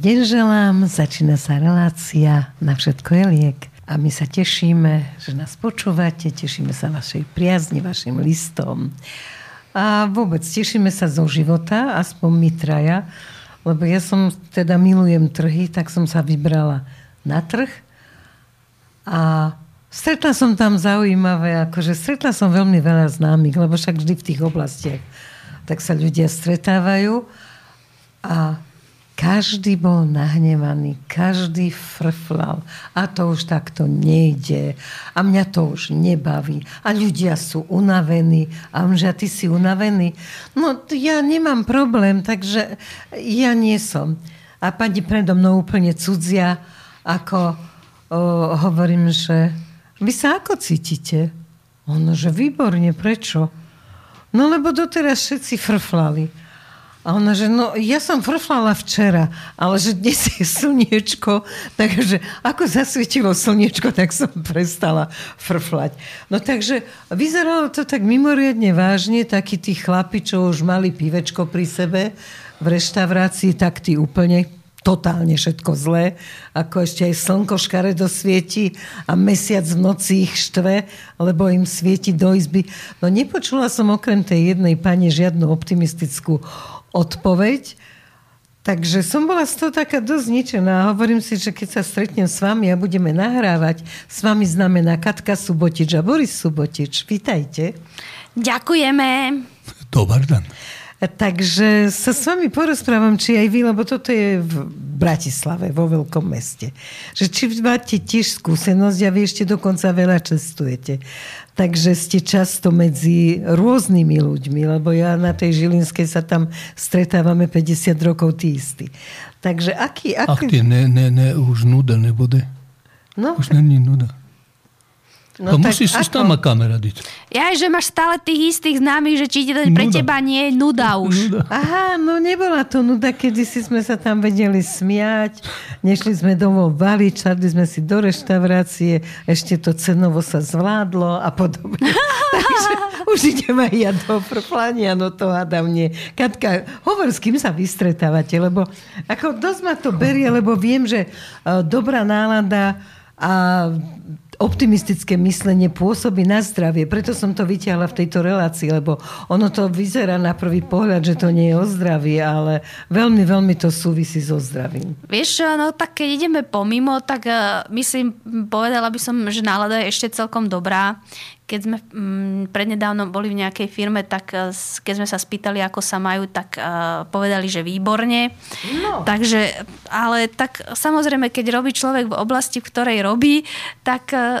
Deň želám, začína sa relácia Na všetko je liek. A my sa tešíme, že nás počúvate, tešíme sa vašej priazni, vašim listom. A vôbec tešíme sa zo života, aspoň my traja, lebo ja som teda milujem trhy, tak som sa vybrala na trh a stretla som tam zaujímavé, akože stretla som veľmi veľa známych, lebo však vždy v tých oblastiach tak sa ľudia stretávajú a každý bol nahnevaný, každý frflal. A to už takto nejde. A mňa to už nebaví. A ľudia sú unavení. A že ty si unavený? No, ja nemám problém, takže ja nie som. A pani predo mnou úplne cudzia, ako o, hovorím, že vy sa ako cítite? Ono, že výborne, prečo? No, lebo doteraz všetci frflali. A ona, že no, ja som frflala včera, ale že dnes je slniečko, takže ako zasvietilo slniečko, tak som prestala frflať. No takže vyzeralo to tak mimoriadne vážne, takí tí chlapi, čo už mali pivečko pri sebe v reštaurácii, tak tí úplne totálne všetko zlé, ako ešte aj slnko škaredo svieti a mesiac v noci ich štve, lebo im svieti do izby. No nepočula som okrem tej jednej pani žiadnu optimistickú odpoveď. Takže som bola z toho taká dosť zničená. Hovorím si, že keď sa stretnem s vami a budeme nahrávať, s vami znamená Katka Subotič a Boris Subotič. Vítajte. Ďakujeme. Dobar dan. Takže sa s vami porozprávam, či aj vy, lebo toto je v Bratislave, vo veľkom meste. Že či máte tiež skúsenosť a vy ešte dokonca veľa cestujete. Takže ste často medzi rôznymi ľuďmi, lebo ja na tej Žilinskej sa tam stretávame 50 rokov tí istí. Takže aký... aký... Ach, tie ne, ne, ne, už nuda nebude. No. Už není nuda. No, no musíš si tam kamera diť. Ja, že máš stále tých istých známych, že či pre teba nie je nuda už. Nuda. Aha, no nebola to nuda, kedy si sme sa tam vedeli smiať, nešli sme domov valiť, čadli sme si do reštaurácie, ešte to cenovo sa zvládlo a podobne. Takže už idem aj ja do frflania, no to hádam nie. Katka, hovor, s kým sa vystretávate, lebo ako dosť ma to berie, lebo viem, že uh, dobrá nálada a optimistické myslenie pôsobí na zdravie. Preto som to vyťahla v tejto relácii, lebo ono to vyzerá na prvý pohľad, že to nie je o zdraví, ale veľmi, veľmi to súvisí so zdravím. Vieš, no tak keď ideme pomimo, tak uh, myslím, povedala by som, že nálada je ešte celkom dobrá keď sme mm, prednedávno boli v nejakej firme, tak eh, keď sme sa spýtali, ako sa majú, tak uh, povedali, že výborne. No. Takže, ale tak samozrejme, keď robí človek v oblasti, v ktorej robí, tak uh,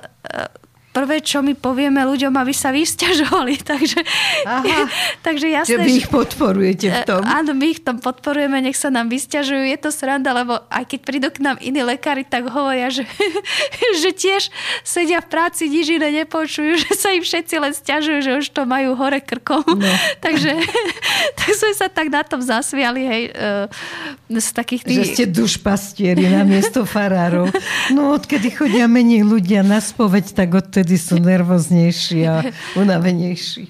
prvé, čo my povieme ľuďom, aby sa vysťažovali. Takže, Aha. takže jasné, že vy ich podporujete v tom. Áno, my ich tom podporujeme, nech sa nám vysťažujú. Je to sranda, lebo aj keď prídu k nám iní lekári, tak hovoria, že, že tiež sedia v práci, nič iné nepočujú, že sa im všetci len stiažujú, že už to majú hore krkom. No. takže tak sme sa tak na tom zasviali, hej, z takých tých... Že ste dušpastieri na miesto farárov. No odkedy chodia menej ľudia na spoveď, tak od vtedy sú nervóznejší a unavenejší.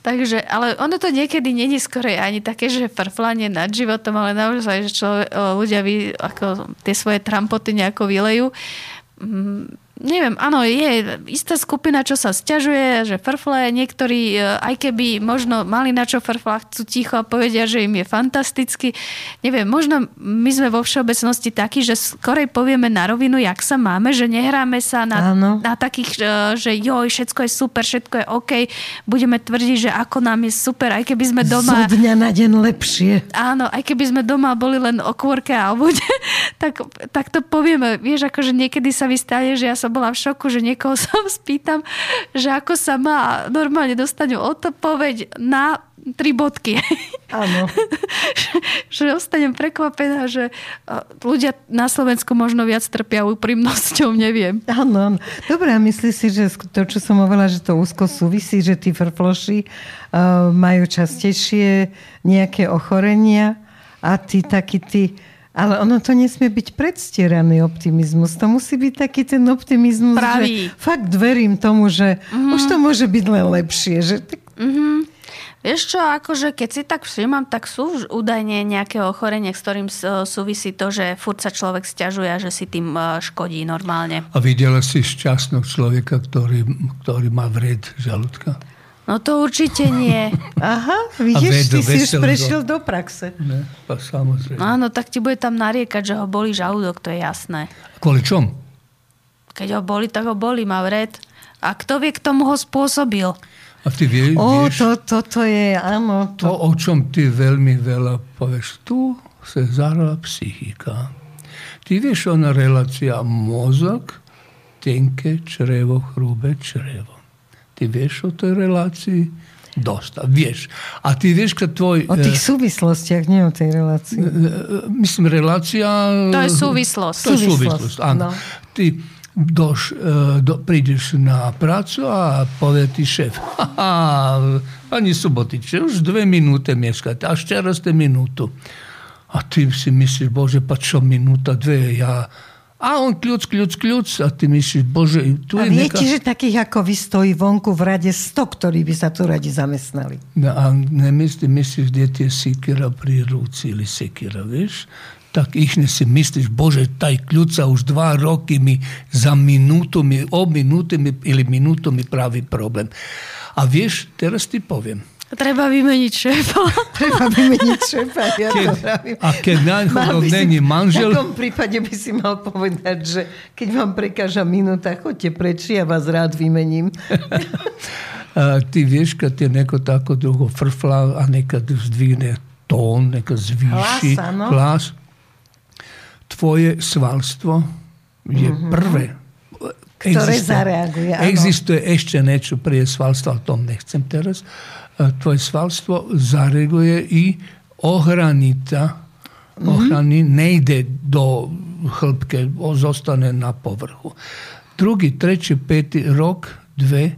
Takže, ale ono to niekedy není skoro ani také, že frflanie nad životom, ale naozaj, že človek, ľudia vy, ako tie svoje trampoty nejako vylejú. Neviem, áno, je istá skupina, čo sa stiažuje, že frfle, niektorí, e, aj keby možno mali na čo frfla, chcú ticho a povedia, že im je fantasticky. Neviem, možno my sme vo všeobecnosti takí, že skorej povieme na rovinu, jak sa máme, že nehráme sa na, na takých, e, že joj, všetko je super, všetko je OK. Budeme tvrdiť, že ako nám je super, aj keby sme doma... Zo dňa na deň lepšie. Áno, aj keby sme doma boli len o kôrke a tak, tak to povieme. Vieš, akože niekedy sa vystane, že ja som bola v šoku, že niekoho sa spýtam, že ako sa má normálne dostanú odpoveď na tri bodky. Áno. že ostanem prekvapená, že ľudia na Slovensku možno viac trpia úprimnosťou, neviem. Áno, áno. Dobre, a myslíš si, že to, čo som hovorila, že to úzko súvisí, že tí frfloši uh, majú častejšie nejaké ochorenia a tí takí tí ale ono to nesmie byť predstieraný optimizmus. To musí byť taký ten optimizmus, Pravý. že fakt verím tomu, že uh-huh. už to môže byť len lepšie. Že uh-huh. Vieš čo, akože keď si tak všímam, tak sú údajne nejaké ochorenie, s ktorým súvisí to, že furt sa človek stiažuje a že si tým e, škodí normálne. A videla si šťastného človeka, ktorý, ktorý má vred žalúdka? No to určite nie. Aha, vidíš, ty si už prešiel do praxe. Ne, samozrejme. Áno, tak ti bude tam nariekať, že ho boli žalúdok, to je jasné. Kvôli čom? Keď ho boli, tak ho boli, má vred. A kto vie, k tomu ho spôsobil? A ty vie, o, vieš, to, toto je, áno. To... to, o čom ty veľmi veľa povieš, tu sa zará psychika. Ty vieš, ona relácia mozog, tenké črevo, hrubé črevo. Ty vieš o tej relácii? Dosta, vieš. A ty vieš, keď tvoj... O tých e, súvislostiach, nie o tej relácii. E, e, myslím, relácia... To je súvislosť. To je súvislosť, áno. No. Ty doš, do, prídeš na prácu a povie ti šéf, pani Subotiče, už dve minúte mieškate, až teraz ste minútu. A ty si myslíš, bože, pa čo minúta, dve, ja a on kľúc, kľúc, kľúc a ty myslíš, bože, tu a je viete, neka... že takých ako vy stojí vonku v rade 100, ktorí by sa tu radi zamestnali. No, a nemyslíš, myslíš, kde tie sikera pri rúci ili sekera, vieš? Tak ich si myslíš, bože, taj kľúca už dva roky mi za minútu mi, o minútu mi, ili minútu mi pravi problem. A vieš, teraz ti poviem, Treba vymeniť šéfa. Treba vymeniť šéfa, ja keď, to A keď náhodou není manžel... V takom prípade by si mal povedať, že keď vám prekáža minúta, choďte preč, ja vás rád vymením. a ty vieš, keď je neko tako drugo frfla, a nekad zdvihne tón, nekad zvýši hlas, no? hlas, tvoje svalstvo je mm-hmm. prvé. Ktoré existuje, zareaguje, áno. Existuje ešte niečo prije svalstva, o tom nechcem teraz tvoje svalstvo zareaguje i ohranita, mm-hmm. ohrani ne ide do hĺbke, zostane na povrhu. Drugi, treći, peti rok, dve,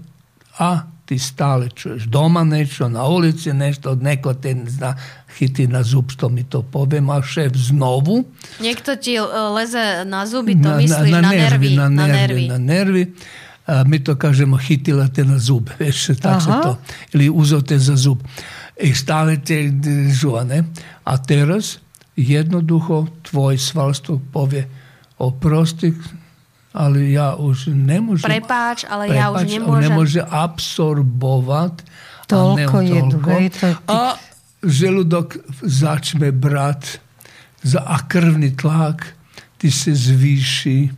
a ti stale čuješ doma nešto, na ulici nešto, neko te zna hiti na zub, što mi to poviem, a šéf znovu. Niekto ti e, leze na zuby, to na, myslíš na, na, na nervy. Na nervy, na nervy. Na nervy a my to kažemo hitila te na zub, vieš, tak Aha. sa to, ili uzeo te za zub. I stále te žuva, ne? A teraz jednoducho tvoj svalstvo povie, oprosti, ale ja už nemôžem... Prepáč, ale prepáč, ja už nemôžem... nemôže absorbovať toľko a jedu. To... A želudok začne brať za a krvný tlak ty se zvýši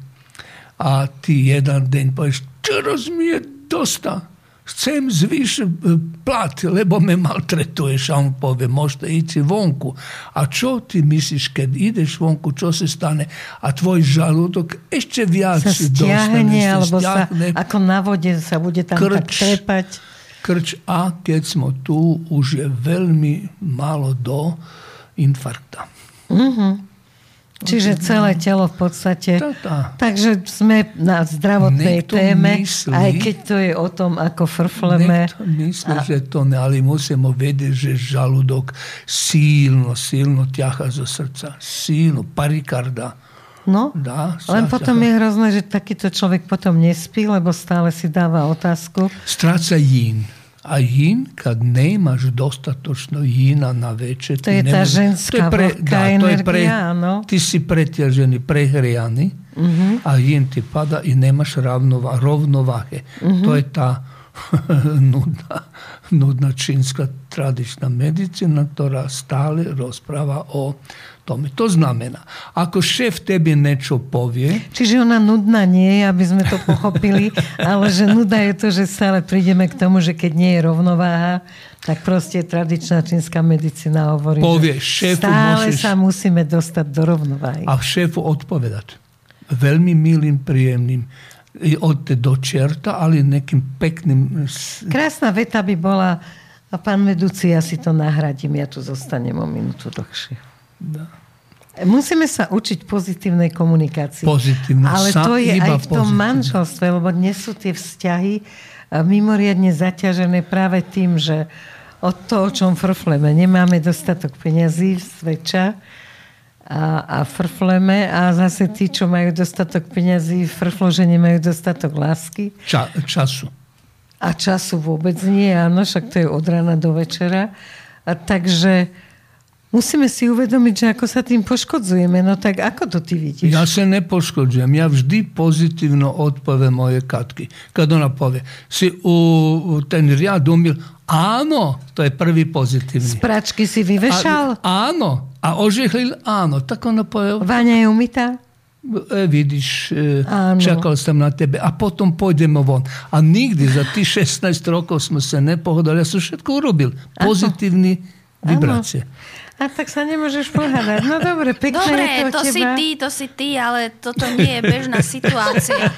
a ty jeden deň povieš, teraz mi je dosta. Chcem zvýšiť e, plat, lebo me maltretuješ. A on povie, môžete ísť vonku. A čo ty myslíš, keď ideš vonku, čo sa stane? A tvoj žalúdok ešte viac sa stiahne, alebo sa ako na vode sa bude tam krč, tak trepať. Krč. A keď sme tu, už je veľmi málo do infarkta. Mm-hmm. Čiže celé telo v podstate. Tata. Takže sme na zdravotnej Niekto téme, myslí, aj keď to je o tom, ako frfleme. Niekto myslí, a... že to ne, ale musíme vedieť, že žalúdok silno, silno ťaha zo srdca. Silno, parikarda. No, Dá, len potom ťaha. je hrozné, že takýto človek potom nespí, lebo stále si dáva otázku. Stráca jín. A jin, kad nemaš dostatočno jina na večer... To je ta ženska to je pre, da, energija, to je pre, no? Ti si pretježeni, prehrijani, uh-huh. a jin ti pada i nemaš ravnova, rovnovahe. Uh-huh. To je ta nudna, nudna čínska tradičná medicína, ktorá stále rozpráva o tome. To znamená, ako šéf tebe niečo povie... Čiže ona nudná nie je, aby sme to pochopili, ale že nuda je to, že stále prídeme k tomu, že keď nie je rovnováha, tak proste tradičná čínska medicína hovorí, povie, že šéfu stále môžeš... sa musíme dostať do rovnováhy. A šéfu odpovedať. Veľmi milým, príjemným od do čerta, ale nekým pekným... Krásna veta by bola a pán vedúci, ja si to nahradím, ja tu zostanem o minútu dlhšie. Musíme sa učiť pozitívnej komunikácii. Pozitívne. Ale to je aj v tom pozitívne. manželstve, lebo dnes sú tie vzťahy mimoriadne zaťažené práve tým, že od toho, o čom frfleme, nemáme dostatok peňazí zväčša a, a frfleme a zase tí, čo majú dostatok peňazí, frflo, že nemajú dostatok lásky. Ča, času. A času vôbec nie, áno, však to je od rána do večera. A takže musíme si uvedomiť, že ako sa tým poškodzujeme. No tak ako to ty vidíš? Ja sa nepoškodzujem. Ja vždy pozitívno odpoviem moje Katky. Kad ona povie, si u, ten riad umil, áno, to je prvý pozitívny. Z pračky si vyvešal? A, áno. A ožehlil? Áno. Tak ona povie... Váňa je umytá? E, vidiš, e, čakal sam na tebe, a potom pojdemo von. A nigdje za tih 16 rokov smo se ne pohodali, ja sam všetko urobil. Pozitívny vibracije. A tak sa nemôžeš pohádať. No dobre, pekne Dobre, je to, to teba. si ty, to si ty, ale toto nie je bežná situácia.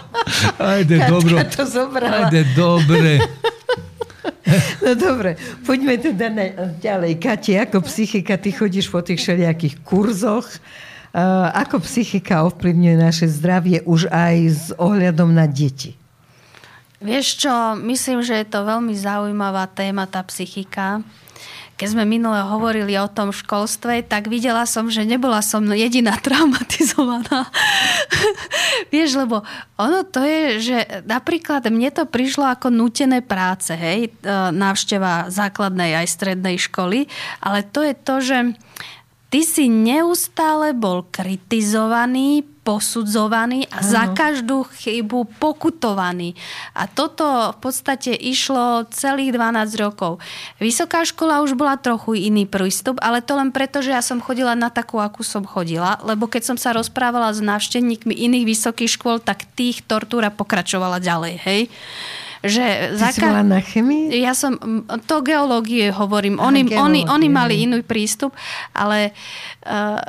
Ajde, dobro. to zobrala. Ajde, dobre. No dobre, poďme teda na, ďalej. Kati, ako psychika, ty chodíš po tých všelijakých kurzoch. Uh, ako psychika ovplyvňuje naše zdravie už aj s ohľadom na deti? Vieš čo, myslím, že je to veľmi zaujímavá téma, tá psychika. Keď sme minule hovorili o tom školstve, tak videla som, že nebola som jediná traumatizovaná. Vieš, lebo ono to je, že napríklad mne to prišlo ako nutené práce, hej, e, návšteva základnej aj strednej školy, ale to je to, že ty si neustále bol kritizovaný, posudzovaný a ano. za každú chybu pokutovaný. A toto v podstate išlo celých 12 rokov. Vysoká škola už bola trochu iný prístup, ale to len preto, že ja som chodila na takú, akú som chodila, lebo keď som sa rozprávala s návštevníkmi iných vysokých škôl, tak tých tortúra pokračovala ďalej, hej že Ty si bola na chemii? Ja som, to geológie hovorím. Oni, Aha, oni, oni geológie. mali iný prístup, ale uh,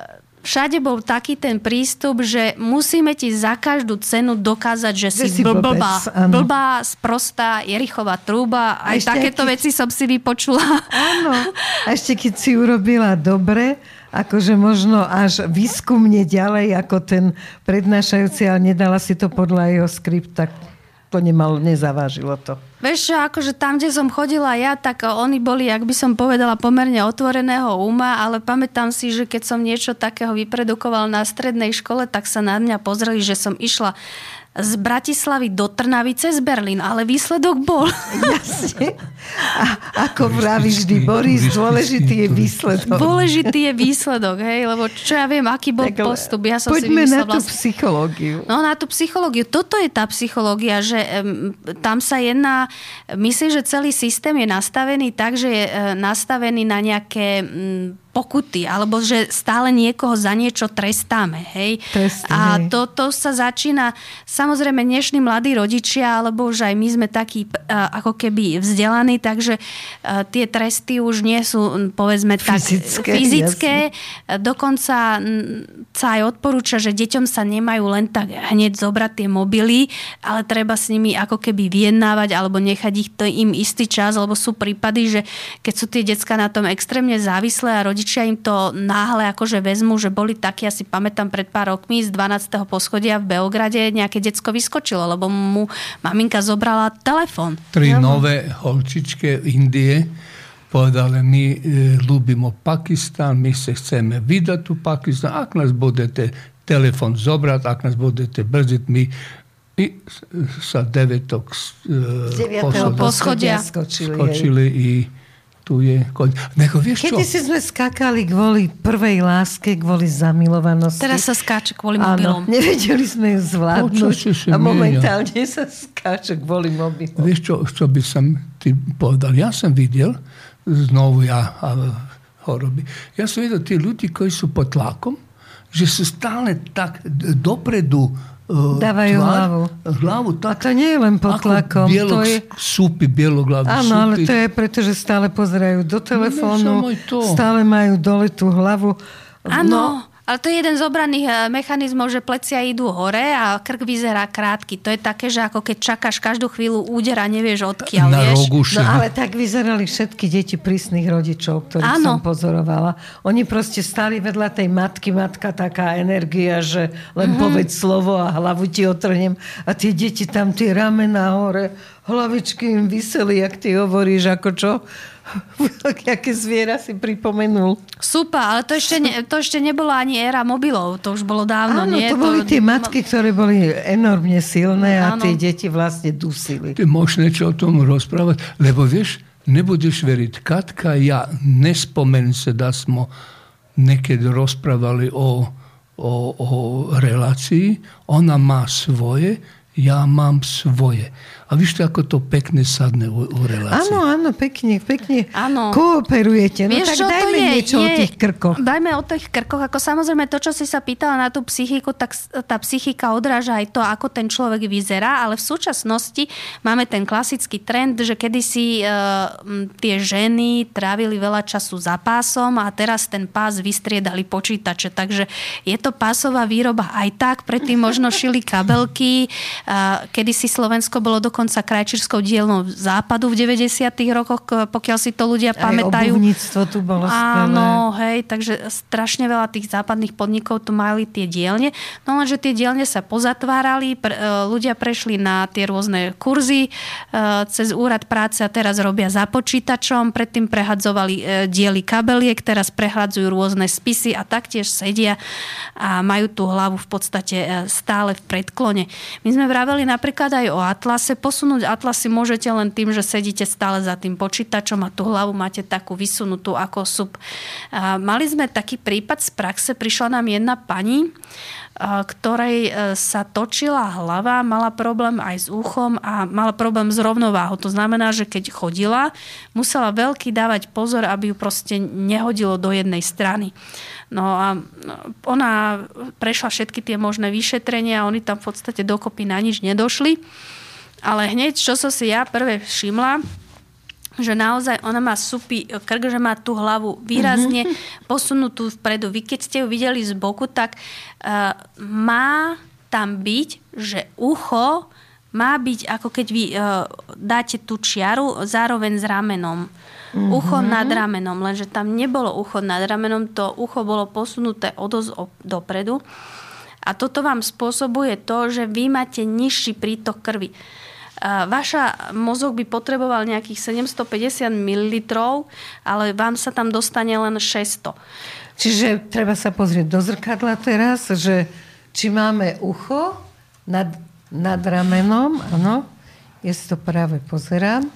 všade bol taký ten prístup, že musíme ti za každú cenu dokázať, že, Že si, blbec, blbá. Blbá, sprostá, Jerichová trúba. A Aj ešte takéto aký- veci som si vypočula. Áno. A ešte keď si urobila dobre, akože možno až výskumne ďalej ako ten prednášajúci, ale nedala si to podľa jeho skript, tak to nemal, nezavážilo to. Vieš akože tam, kde som chodila ja, tak oni boli, ak by som povedala, pomerne otvoreného uma, ale pamätám si, že keď som niečo takého vypredukoval na strednej škole, tak sa na mňa pozreli, že som išla z Bratislavy do Trnavy cez Berlín, ale výsledok bol. Jasne. A ako vraví vždy Boris, dôležitý je výsledok. Dôležitý je výsledok, hej, lebo čo ja viem, aký bol Tak postup. Ja som si Poďme na vymyslela tú vlastne- psychológiu. No na tú psychológiu. Toto je tá psychológia, že um, tam sa jedná, myslím, že celý systém je nastavený tak, že je uh, nastavený na nejaké um, pokuty, alebo že stále niekoho za niečo trestáme. Hej? Tresty, A hej. toto sa začína, samozrejme dnešní mladí rodičia, alebo už aj my sme takí uh, ako keby vzdelaní, takže uh, tie tresty už nie sú, povedzme tak, Fyzické, fyzické Dokonca sa aj odporúča, že deťom sa nemajú len tak hneď zobrať tie mobily, ale treba s nimi ako keby vyjednávať alebo nechať ich to im istý čas, lebo sú prípady, že keď sú tie decka na tom extrémne závislé a rodičia im to náhle akože vezmu, že boli takí, ja si pamätám pred pár rokmi z 12. poschodia v Beograde nejaké decko vyskočilo, lebo mu maminka zobrala telefón. Tri nové holčičke Indije povedali, my e, ľúbimo Pakistan, my se chceme vydať u Pakistan, ak nás budete telefon zobrať, ak nás budete brziť, my i s- sa devetog Z e, 9. poschodia skočili. skočili i tu je koniec. Vieš čo? Kedy si sme skákali kvôli prvej láske, kvôli zamilovanosti. Teraz sa skáče kvôli Áno, mobilom. nevedeli sme ju zvládnuť. Počasie a sa menia. momentálne sa skáče kvôli mobilom. Vieš čo, čo by som ti povedal? Ja som videl, znovu ja a, choroby, ja som videl tí ľudí, ktorí sú pod tlakom, že sú stále tak dopredu e, Dávajú hlavu. hlavu A tak, to nie je len pod ako tlakom. To bielok, je... súpy, bieloglavy Áno, ale to je preto, že stále pozerajú do telefónu, to. stále majú dole tú hlavu. Áno, No, ale to je jeden z obraných eh, mechanizmov, že plecia idú hore a krk vyzerá krátky. To je také, že ako keď čakáš každú chvíľu úder a nevieš odkiaľ, na vieš. No ale tak vyzerali všetky deti prísnych rodičov, ktorých Áno. som pozorovala. Oni proste stali vedľa tej matky, matka taká energia, že len Mhm. povedz slovo a hlavu ti otrhnem. A tie deti tam tie ramena hore hlavičky im vyseli, jak ty hovoríš, ako čo? Jaké zviera si pripomenul. Súpa, ale to ešte, ne, to ešte nebola ani éra mobilov, to už bolo dávno. Áno, nie? to boli tie matky, ktoré boli enormne silné a Áno. tie deti vlastne dusili. Ty môžeš niečo o tom rozprávať, lebo vieš, nebudeš veriť. Katka, ja nespomen sa, da smo nekedy rozprávali o, o, o relácii. Ona má svoje, ja mám svoje. A víš to, ako to pekne sadne u, u relácii. Áno, áno, pekne, pekne Áno. kooperujete. No Vieš, tak čo dajme je? niečo o Je- tých krkoch. Dajme o tých krkoch. Ako samozrejme to, čo si sa pýtala na tú psychiku, tak tá psychika odráža aj to, ako ten človek vyzerá, ale v súčasnosti máme ten klasický trend, že kedysi e, tie ženy trávili veľa času za pásom a teraz ten pás vystriedali počítače. Takže je to pásová výroba aj tak. Predtým možno šili kabelky. E, kedysi Slovensko bolo dokonca krajčírskou dielnou západu v 90. rokoch, pokiaľ si to ľudia Aj pamätajú. obuvníctvo tu bolo skvelé. Áno, hej, takže strašne veľa tých západných podnikov tu mali tie dielne. No lenže tie dielne sa pozatvárali, pr- e, ľudia prešli na tie rôzne kurzy e, cez úrad práce a teraz robia za počítačom, predtým prehadzovali e, diely kabeliek, teraz prehadzujú rôzne spisy a taktiež sedia a majú tú hlavu v podstate stále v predklone. My sme vraveli napríklad aj o atlase. Posunúť atlasy môžete len tým, že sedíte stále za tým počítačom a tú hlavu máte takú vysunutú ako sup. A mali sme taký prípad z praxe, prišla nám jedna pani, ktorej e, sa točila hlava, mala problém aj s uchom a mala problém s rovnováhou. To znamená, že keď chodila, musela veľký dávať pozor, aby ju proste nehodilo do jednej strany. No a ona prešla všetky tie možné vyšetrenia, oni tam v podstate dokopy na nič nedošli. Ale hneď, čo som si ja prvé všimla, že naozaj ona má supý krk, že má tú hlavu výrazne posunutú vpredu. Vy keď ste ju videli z boku, tak uh, má tam byť, že ucho má byť ako keď vy uh, dáte tú čiaru zároveň s ramenom. Ucho nad ramenom, lenže tam nebolo ucho nad ramenom, to ucho bolo posunuté odosť op- dopredu. A toto vám spôsobuje to, že vy máte nižší prítok krvi. A Vaša mozog by potreboval nejakých 750 ml, ale vám sa tam dostane len 600. Čiže treba sa pozrieť do zrkadla teraz, že či máme ucho nad, nad ramenom, áno, ja si to práve pozerám.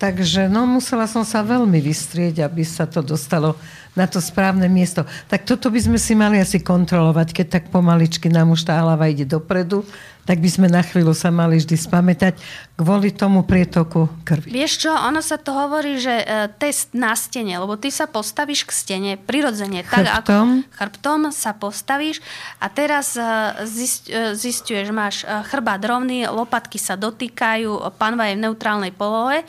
Takže no, musela som sa veľmi vystrieť, aby sa to dostalo na to správne miesto. Tak toto by sme si mali asi kontrolovať, keď tak pomaličky nám už tá hlava ide dopredu, tak by sme na chvíľu sa mali vždy spamätať kvôli tomu prietoku krvi. Vieš čo, ono sa to hovorí, že e, test na stene, lebo ty sa postavíš k stene prirodzene, tak ako chrbtom sa postavíš a teraz e, zist, e, zistuješ, máš e, chrbát rovný, lopatky sa dotýkajú, panva je v neutrálnej polohe,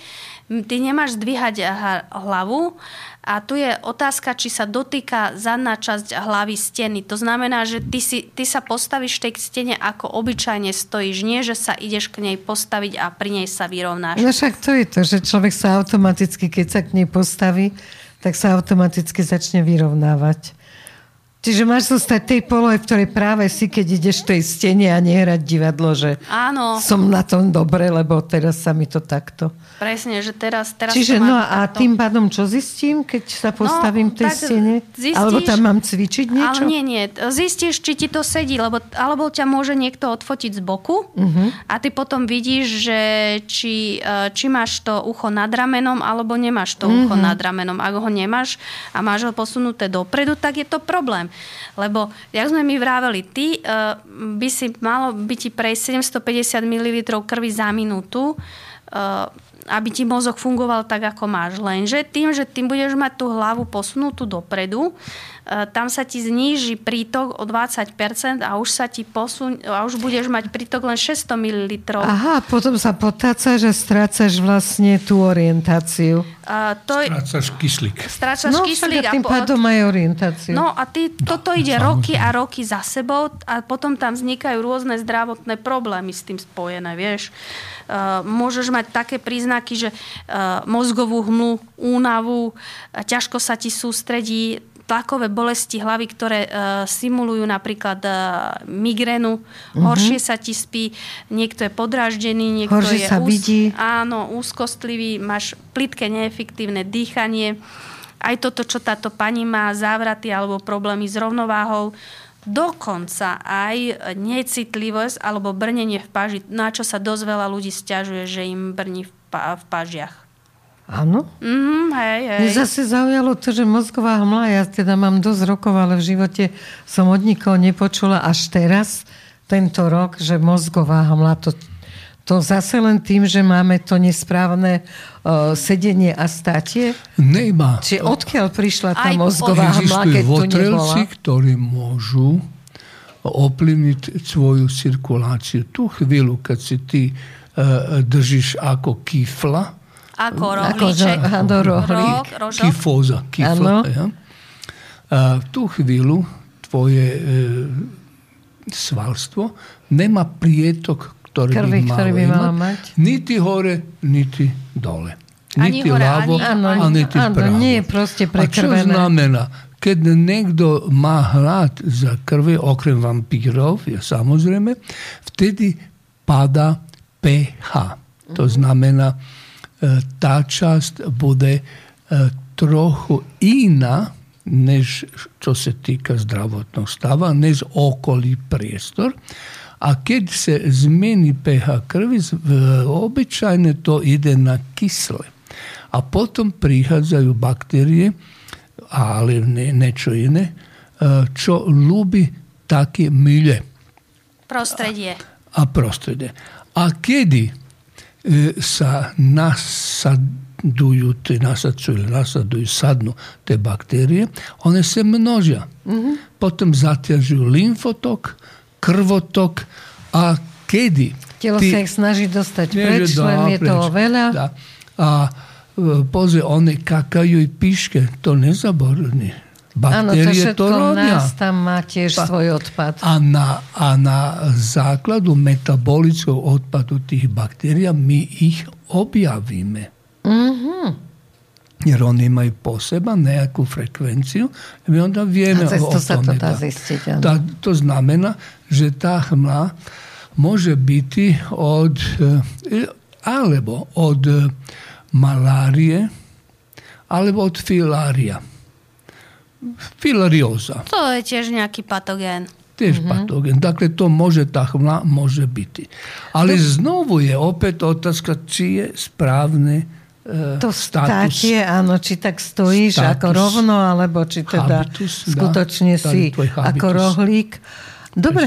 ty nemáš zdvíhať ha- hlavu a tu je otázka, či sa dotýka zadná časť hlavy steny. To znamená, že ty, si, ty sa postavíš tej stene ako obyčajne stojíš, nie že sa ideš k nej postaviť a pri nej sa vyrovnáš. No však to je to, že človek sa automaticky, keď sa k nej postaví, tak sa automaticky začne vyrovnávať. Čiže máš zostať tej polohe, v ktorej práve si, keď ideš v tej stene a nehrať divadlo, že Áno, som na tom dobre, lebo teraz sa mi to takto. presne, že teraz... teraz Čiže no a takto. tým pádom čo zistím, keď sa postavím v tej stene? zistíš- Alebo tam mám cvičiť niečo? Ale nie, nie. Zistíš, či ti to sedí, lebo, alebo ťa môže niekto odfotiť z boku Mhm. uh-huh. a ty potom vidíš, že či, e, či máš to ucho nad ramenom, alebo nemáš to Mhm. ucho nad ramenom. Ak ho nemáš a máš ho posunuté dopredu, tak je to problém. Lebo, jak sme my vraveli, ty uh, by si malo by ti prejsť 750 ml krvi za minútu, uh, aby ti mozog fungoval tak, ako máš. Lenže tým, že tým budeš mať tú hlavu posunutú dopredu, tam sa ti zníži prítok o 20% a už sa ti posun- a už budeš mať prítok len 600 ml. Aha, potom sa potácaš a strácaš vlastne tú orientáciu. A to je, Strácaš kyslík. strácaš No kyslík a a tým po- pádom aj orientáciu. No a ty, toto ide roky a roky za sebou a potom tam vznikajú rôzne zdravotné problémy s tým spojené, vieš. Uh, môžeš mať také príznaky, že uh, mozgovú hmlu, únavu, uh, ťažko sa ti sústredí, tlakové bolesti hlavy, ktoré uh, simulujú napríklad uh, migrénu. Uh-huh. Horšie sa ti spí, niekto je podráždený, niekto Horšie je sa vidí. áno, úzkostlivý, máš plitké, neefektívne dýchanie. Aj toto, čo táto pani má, závraty alebo problémy s rovnováhou, dokonca aj necitlivosť alebo brnenie v páži, na čo sa dosť veľa ľudí stiažuje, že im brní v, pá- v pážiach. Áno? Mm, hej, hej. Mne zase zaujalo to, že mozgová hmla, ja teda mám dosť rokov, ale v živote som od nikoho nepočula až teraz, tento rok, že mozgová hmla, to, to zase len tým, že máme to nesprávne uh, sedenie a státie? Nemá. Či odkiaľ prišla tá Aj mozgová hmla, keď tu nebola? ktorí môžu ovplyvniť svoju cirkuláciu. Tu chvíľu, keď si ty uh, držíš ako kifla, Ako Ako rohlíček. áno, rohlík. Roh. Kifóza, kifla. Áno. Ja? A v tú chvíľu tvoje e, svalstvo nemá prietok, ktorý Krvi, by malo ktorý by imať, mať. Niti hore, niti dole. Ani Niti hore, ľavo, ani- Áno, a niti áno, pravo. nie je proste A čo prekrvené. znamená? Keď niekto má hlad za krvi, okrem vampírov, je samozrejme, vtedy pada pH. To Mhm. znamená, tá časť bude e, trochu iná, než čo sa týka zdravotného stava, než okolí priestor. A keď sa zmení pH krvi, obyčajne to ide na kyslé. A potom prichádzajú baktérie, ale ne, niečo iné, e, čo ľúbi také myle Prostredie. a prostredie. A kedy e, sa nasadujú, tie nasadujú, nasadujú, sadnú tie baktérie, one sa množia. Potom zaťažujú lymfotok, krvotok a kedy Telo ty- sa ich snaží dostať Nie, preč, dá je preč. veľa. Dá. A e, pozri, one kakajú i píške, to nezaborní. Áno, to Baktérie to, všetko robia. nás tam má tiež Pa- svoj odpad. A na, a na základu metabolického odpadu tých baktérií my ich objavíme. Mhm. Jer oni imaju poseban nejakú frekvenciju i onda cez o to tome. to dá da. to znamena, že tá hmla može biti od e, alebo od e, malarije alebo od filarija. Filarioza. To je tiež nejaký patogén. Tiež patogen. Dakle, to može, tá hmla može biti. Ali znovu je opet otázka, či je správne To status. státie, áno, či tak stojíš Status. ako rovno, alebo či teda Habitus, dá. skutočne Tady si ako rohlík. Dobre,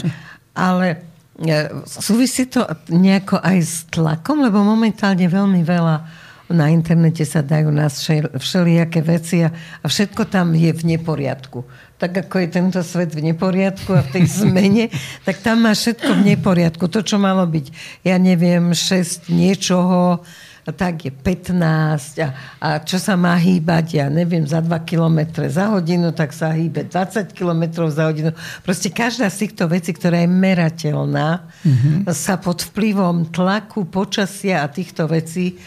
ale e, súvisí to nejako aj s tlakom, lebo momentálne veľmi veľa na internete sa dajú všel- všelijaké veci a, a všetko tam je v neporiadku. Tak ako je tento svet v neporiadku a v tej zmene, tak tam má všetko v neporiadku. To, čo malo byť, ja neviem, 6 niečoho, tak je 15 a, a čo sa má hýbať, ja neviem, za 2 km za hodinu, tak sa hýbe 20 km za hodinu. Proste každá z týchto vecí, ktorá je merateľná, mm-hmm. sa pod vplyvom tlaku, počasia a týchto vecí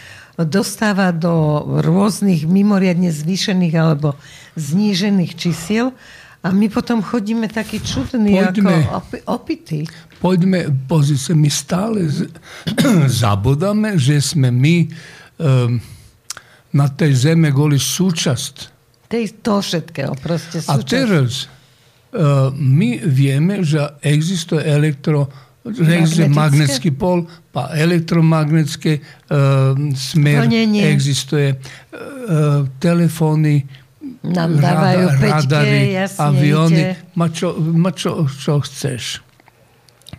dostáva do rôznych mimoriadne zvýšených alebo znížených čísiel a my potom chodíme taký čudný Poďme. ako opi- opitý. Poďme, pozri sa, my stále z, zabudáme, že sme my um, na tej zeme goli súčasť. Tej, to všetkého, proste A súčasť. teraz uh, my vieme, že existuje elektro existuje Magnetické? magnetský pol, pa elektromagnetské uh, smer, Vlnenie. existuje uh, telefóny, Nám dávajú 5G, jasne, aviony, ide. ma, čo, ma čo, čo chceš.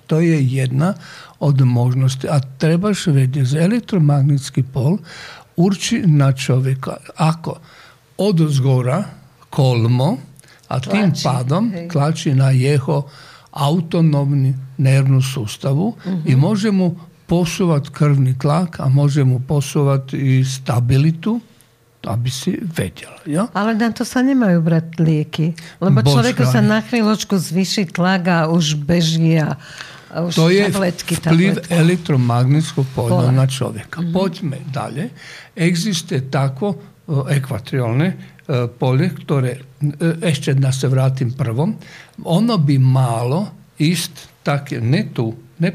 To je jedna od možnosti. A trebaš vedieť, že elektromagnetský pol určí na človeka ako od zgora kolmo a tým Tlačí, pádom hej. tlačí na jeho nervnom sustavu mm -hmm. i možemo posovat krvni tlak, a možemo posovat i stabilitu, da bi si vedjela. Ja? Ali da to sad nemaju, brat, lijeki. Lebo čovjeku sa nahriločku zviši tlaga už bežija. Už to je tabletki, vpliv tabletka. elektromagnetskog polja na čovjeka. Mm -hmm. Poďme dalje. Existe tako ekvatorijalne polje, koje, ešte da se vratim prvom, ono bi malo ist tak ne tu, ne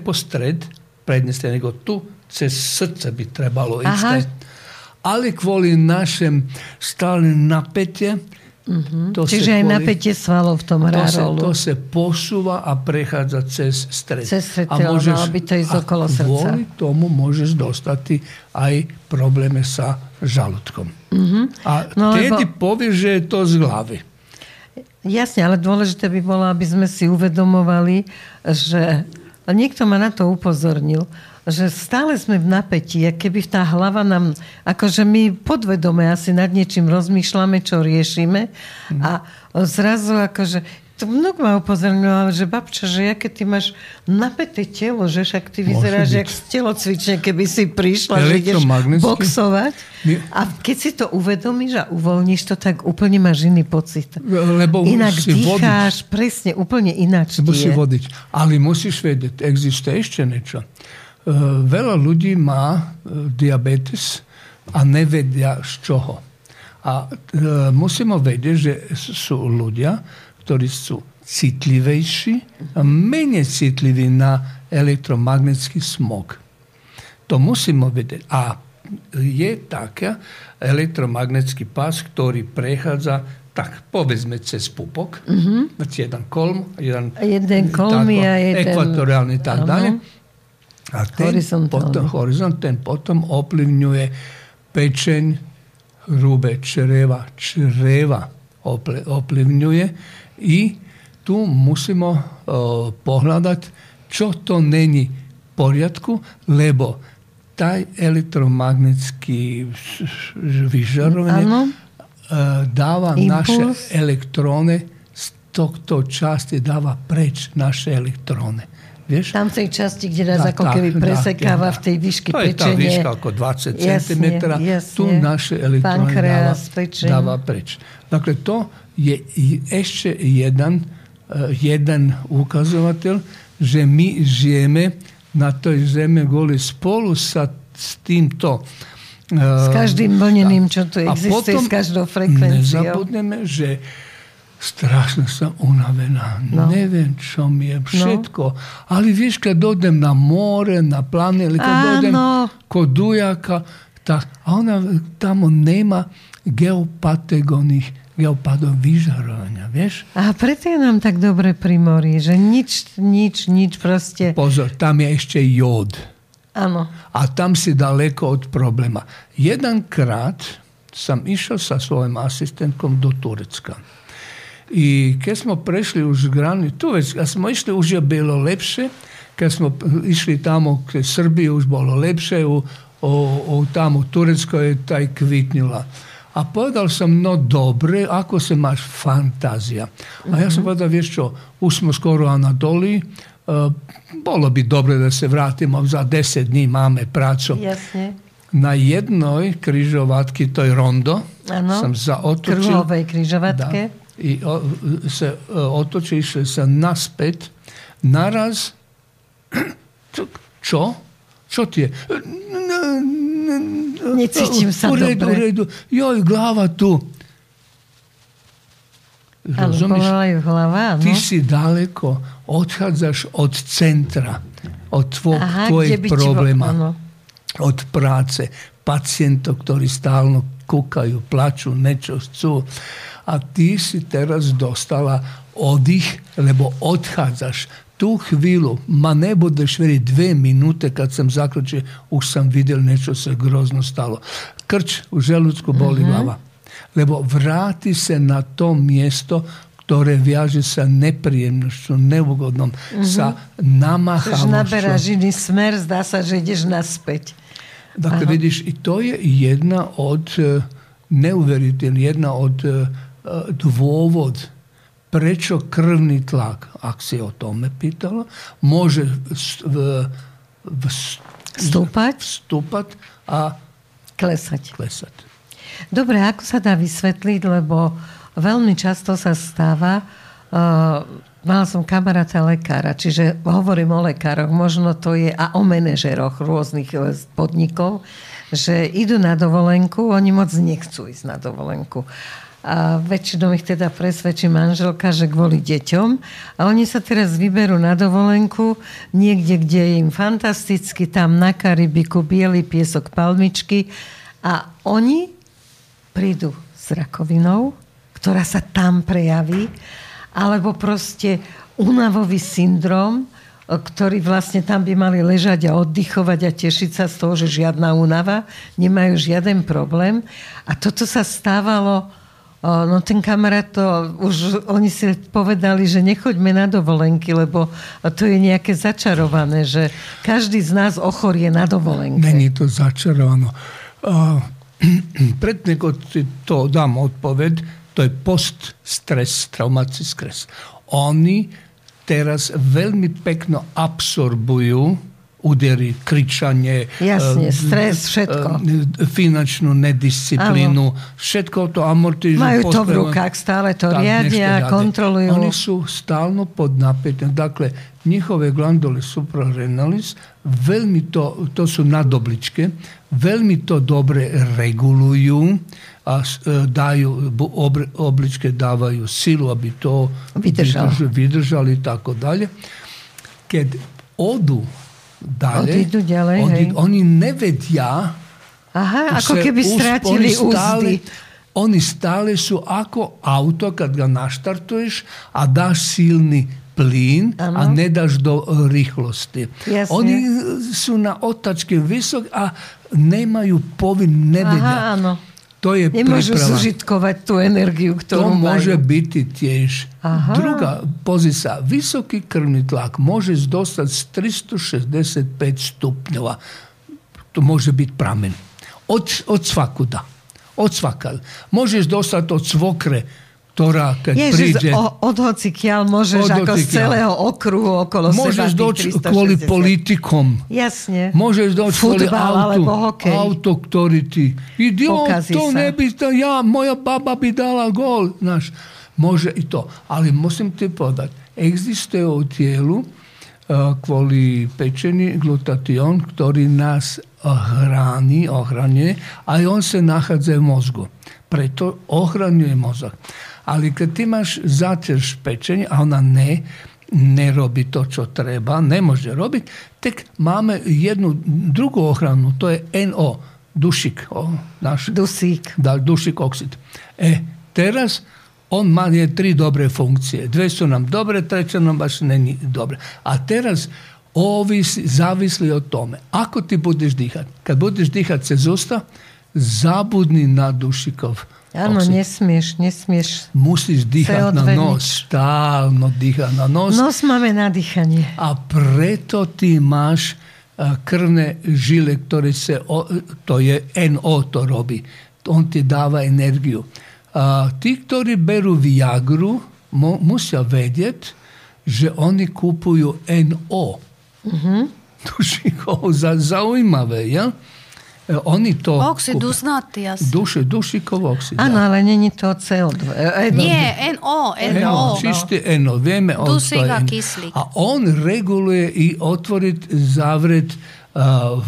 prednjeste, nego tu cez srce bi trebalo ići. Ali kvôli našem stalnom napetje, Mm-hmm. To Čiže aj napätie svalov v tom rárolu. To sa posúva a prechádza cez stred. Cez stred, a môžeš, by to ísť okolo srdca. kvôli tomu môžeš dostať aj problémy sa žalúdkom. Mm-hmm. A no, tedy lebo... povieš, že je to z hlavy. Jasne, ale dôležité by bolo, aby sme si uvedomovali, že niekto ma na to upozornil, že stále sme v napätí, keby tá hlava nám, akože my podvedome asi nad niečím rozmýšľame, čo riešime mm. a zrazu akože to mnoho ma upozornilo, že babča, že aké ty máš napäté telo, že však ty vyzeráš jak z telocvične, keby si prišla, že ideš boxovať. A keď si to uvedomíš a uvoľníš to, tak úplne máš iný pocit. Lebo Inak si dýcháš, vodič. presne, úplne ináč. Lebo si vodič. Ale musíš vedieť, existuje ešte niečo. E, veľa ľudí má e, diabetes a nevedia z čoho. A e, musíme vedieť, že sú ľudia, ktorí sú citlivejší a menej citliví na elektromagnetický smog. To musíme vedieť. A je taký elektromagnetický pás, ktorý prechádza tak povedzme cez pupok, mm-hmm. jeden kolm, jeden, jeden kolm tako, a jeden... ekvatoriálny tak dalje. A ten potom, horizont, ten potom oplivňuje pečeň, hrubé čreva, čreva oplivňuje i tu musimo uh, pohľadať, čo to není v poriadku, lebo taj elektromagnetski vyžarovanie dáva Impuls. naše elektrone z tohto časti dáva preč naše elektrone. Vieš? Tam v tej časti, kde nás ako keby presekáva v tej výške pečenie. To je tá výška ako 20 cm. Tu naše elektrony dáva, dáva preč. Dakle, to je ešte jeden, eh, jeden ukazovateľ, že my žijeme na toj zeme goli spolu sa s týmto s každým vlneným, čo tu existuje, s každou frekvenciou. Nezabudneme, že strašno som unavená. No. Neviem, čo mi je všetko. No. Ale vieš, keď dojdem na more, na planet, keď dojdem kod Dujaka, tak, a ona tamo nema geopategonih geopadom vyžarovania, vieš? A preto je nám tak dobre pri mori, že nič, nič, nič proste... Pozor, tam je ešte jód. Áno. A tam si daleko od probléma. Jedenkrát som išiel sa svojim asistentkom do Turecka. I keď sme prešli už grani, tu već, kad smo išli už je bilo lepše, kad smo išli tamo k Srbiji už bolo lepše, u, u, u tamo Tureckoj je taj kvitnila. A povedal som, no dobre, ako se máš fantázia. A ja som mhm. povedal, vieš čo, už smo skoro Anadoli, uh, bolo by dobre da se vratimo, za 10 dní máme prácu. Jasne. Na jednoj križovatki, to je rondo, ano, sam zaotočil. Krvovej križovatke. Da, I o, se otočil, išli sa naspet, naraz, čo? Čo ti je? Necítim sa dobre. U redu, joj, glava tu. Rozumieš? hlava, no? Ty si daleko, odchádzaš od centra, od tvo, Aha, tvojich probléma, od práce, pacientov, ktorí stále kúkajú, plačú, niečo chcú. A ty si teraz dostala oddych, lebo odchádzaš tu chvíľu, ma nebudeš veriť dve minúte, kad sam zaključio, už sam videl niečo sa grozno stalo. Krč u želucku boli mm-hmm. hlava. Lebo vráti se na to miesto, ktoré viaže sa nepríjemnosťou, neugodnom, mm-hmm. sa namáchavosťou. Naberáš iný smer, zdá sa, že ideš naspäť. Dakle, vidiš, i to je jedna od uh, neuveriteľ, jedna od uh, dôvod prečo krvný tlak, ak si o tome pýtala, môže v, v, vstúpať? vstúpať a klesať. klesať. Dobre, ako sa dá vysvetliť, lebo veľmi často sa stáva, uh, mala som kamaráta lekára, čiže hovorím o lekároch, možno to je a o manažeroch rôznych e, podnikov, že idú na dovolenku, oni moc nechcú ísť na dovolenku. A väčšinou ich teda presvedčí manželka, že kvôli deťom. A oni sa teraz vyberú na dovolenku niekde, kde je im fantasticky, tam na Karibiku, biely piesok, palmičky. A oni prídu s rakovinou, ktorá sa tam prejaví, alebo proste únavový syndrom, ktorí vlastne tam by mali ležať a oddychovať a tešiť sa z toho, že žiadna únava, nemajú žiaden problém. A toto sa stávalo No ten kamarát to, už oni si povedali, že nechoďme na dovolenky, lebo to je nejaké začarované, že každý z nás ochorie na dovolenke. Není to začarované. Ako ti to dám odpoved, to je post-stres, traumatický stres. Oni teraz veľmi pekno absorbujú uderi, kričanje, Jasnije, eh, stres, všetko. Eh, finančnu nedisciplinu, šetko to amortižu. Maju to v rukách, stále to riadia, kontroluju. Oni su stalno pod napetnjem. Dakle, njihove glandole suprarenalis, velmi to, to su nadobličke, velmi to dobre reguluju, a eh, daju, obličke davaju silu, aby to vidržali i tako dalje. Kad odu ďalej, ďalej oni, oni nevedia, Aha, ako keby strátili úzdy. Oni stále sú ako auto, kad ga naštartuješ a dáš silný plyn ano. a nedáš do rýchlosti. Jasne. Oni sú na otačke vysok a nemajú povin, nevedia. Aha, áno. To je ne može tu energiju To može biti tjež. Aha. Druga pozica, visoki krvni tlak može dostati s 365 stupnjeva. To može biti pramen. Od, od svakuda. Od svakada Možeš dostati od svokre ktorá keď Ježiš, príde... O, od hocikiaľ môžeš od ako z celého okruhu okolo môžeš seba. Doť kvôli politikom. Jasne. Môžeš doť kvôli autu. hokej. Auto, ktorý ty... Idiot, Pokazí to sa. neby... To ja, moja baba by dala gól. Náš. Môže i to. Ale musím ti povedať, existuje u tijelu uh, kvôli pečení glutatión, ktorý nás hráni, ochraňuje, a on sa nachádza v mozgu. Preto ochraňuje mozog. Ali kad ti imaš zatež pečenja, a ona ne, ne robi to čo treba, ne može robiti, tek máme jednu drugu ohranu, to je NO, dušik. O, naš, Dusík. Da, dušik oksid. E, teraz on má je tri dobre funkcije. Dve su nam dobre, treća nam baš ne dobre. A teraz ovisi, zavisli o tome. Ako ti budeš dihat, kad budeš dihat se zusta, zabudni na dušikov Áno, oxid. nesmieš, nesmieš. Musíš dýchať CO2 na nos. Stálno dýchať na nos. Nos máme na dýchanie. A preto ty máš krvné žile, ktoré sa, to je NO to robí. On ti dáva energiu. A tí, ktorí berú Viagru, musia vedieť, že oni kupujú NO. Uh-huh. To je zaujímavé, ja? E, oni to... Oksid kup... usnati, jasno. Duši, dušikov oksid. Ano, ali njenji to CO2. E, e, Nije, NO, NO. E, Čisti NO, vrijeme ostaje. kislik. A on reguluje i otvorit, zavret uh,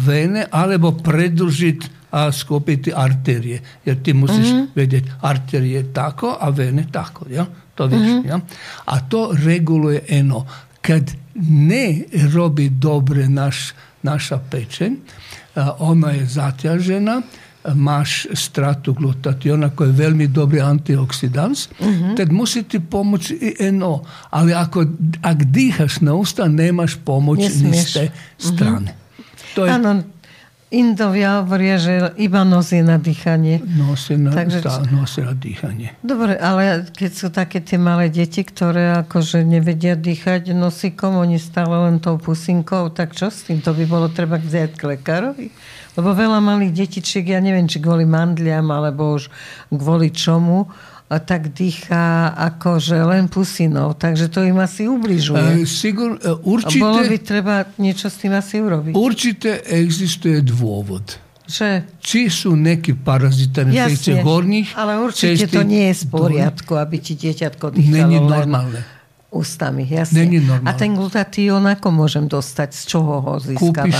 vene, alebo predužit a skupiti arterije. Jer ti musiš mm-hmm. vidjeti arterije tako, a vene tako. Ja? To viš, mm-hmm. ja? A to reguluje NO. Kad ne robi dobre naš, naša pečenj, ona je zaťažená, máš stratu glutationa koji je veľmi dobrý antioksidans, uh-huh. tad musí ti pomoći i NO. Ali ako, ak dýchaš na usta, nemaš pomoć ni z te strane. Uh-huh. To je... Ano, Indovia hovoria, že iba nosí na dýchanie. Nosí na, Takže, tá, nosí na dýchanie. Dobre, ale keď sú také tie malé deti, ktoré akože nevedia dýchať nosíkom, oni stále len tou pusinkou, tak čo s tým? To by bolo treba vziať k lekárovi? Lebo veľa malých detičiek, ja neviem, či kvôli mandliam, alebo už kvôli čomu, tak dýchá akože len pusinou, takže to im asi ubližuje. E, sigur, e, určite, a bolo by treba niečo s tým asi urobiť. Určite existuje dôvod. Že? Či sú nejaké parazitárne infekcie horných ale určite cesty, to nie je z poriadku, aby ti dieťatko dýchalo Není normálne. ústami, jasne. Není normálne. A ten glutatión ako môžem dostať? Z čoho ho získavam? Kúpiš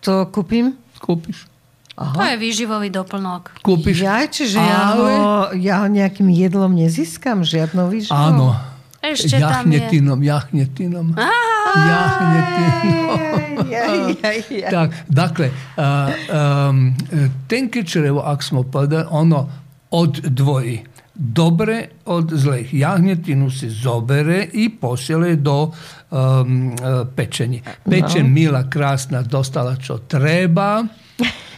To kúpim? Kúpiš. Aha. To je výživový doplnok. Kúpiš. Ja, čiže ale... ja, ho, ja ho nejakým jedlom nezískam, žiadnou výživou? Áno. Ešte jachnetinom, tam je... jachnetinom. Jachnetinom. tak, dakle, uh, um, tenké črevo, ak smo povedali, ono oddvoji dobre od zleh. Jahnjetinu si zobere i posjele do um, pečenje. Pečen no. mila, krasna, dostala čo treba.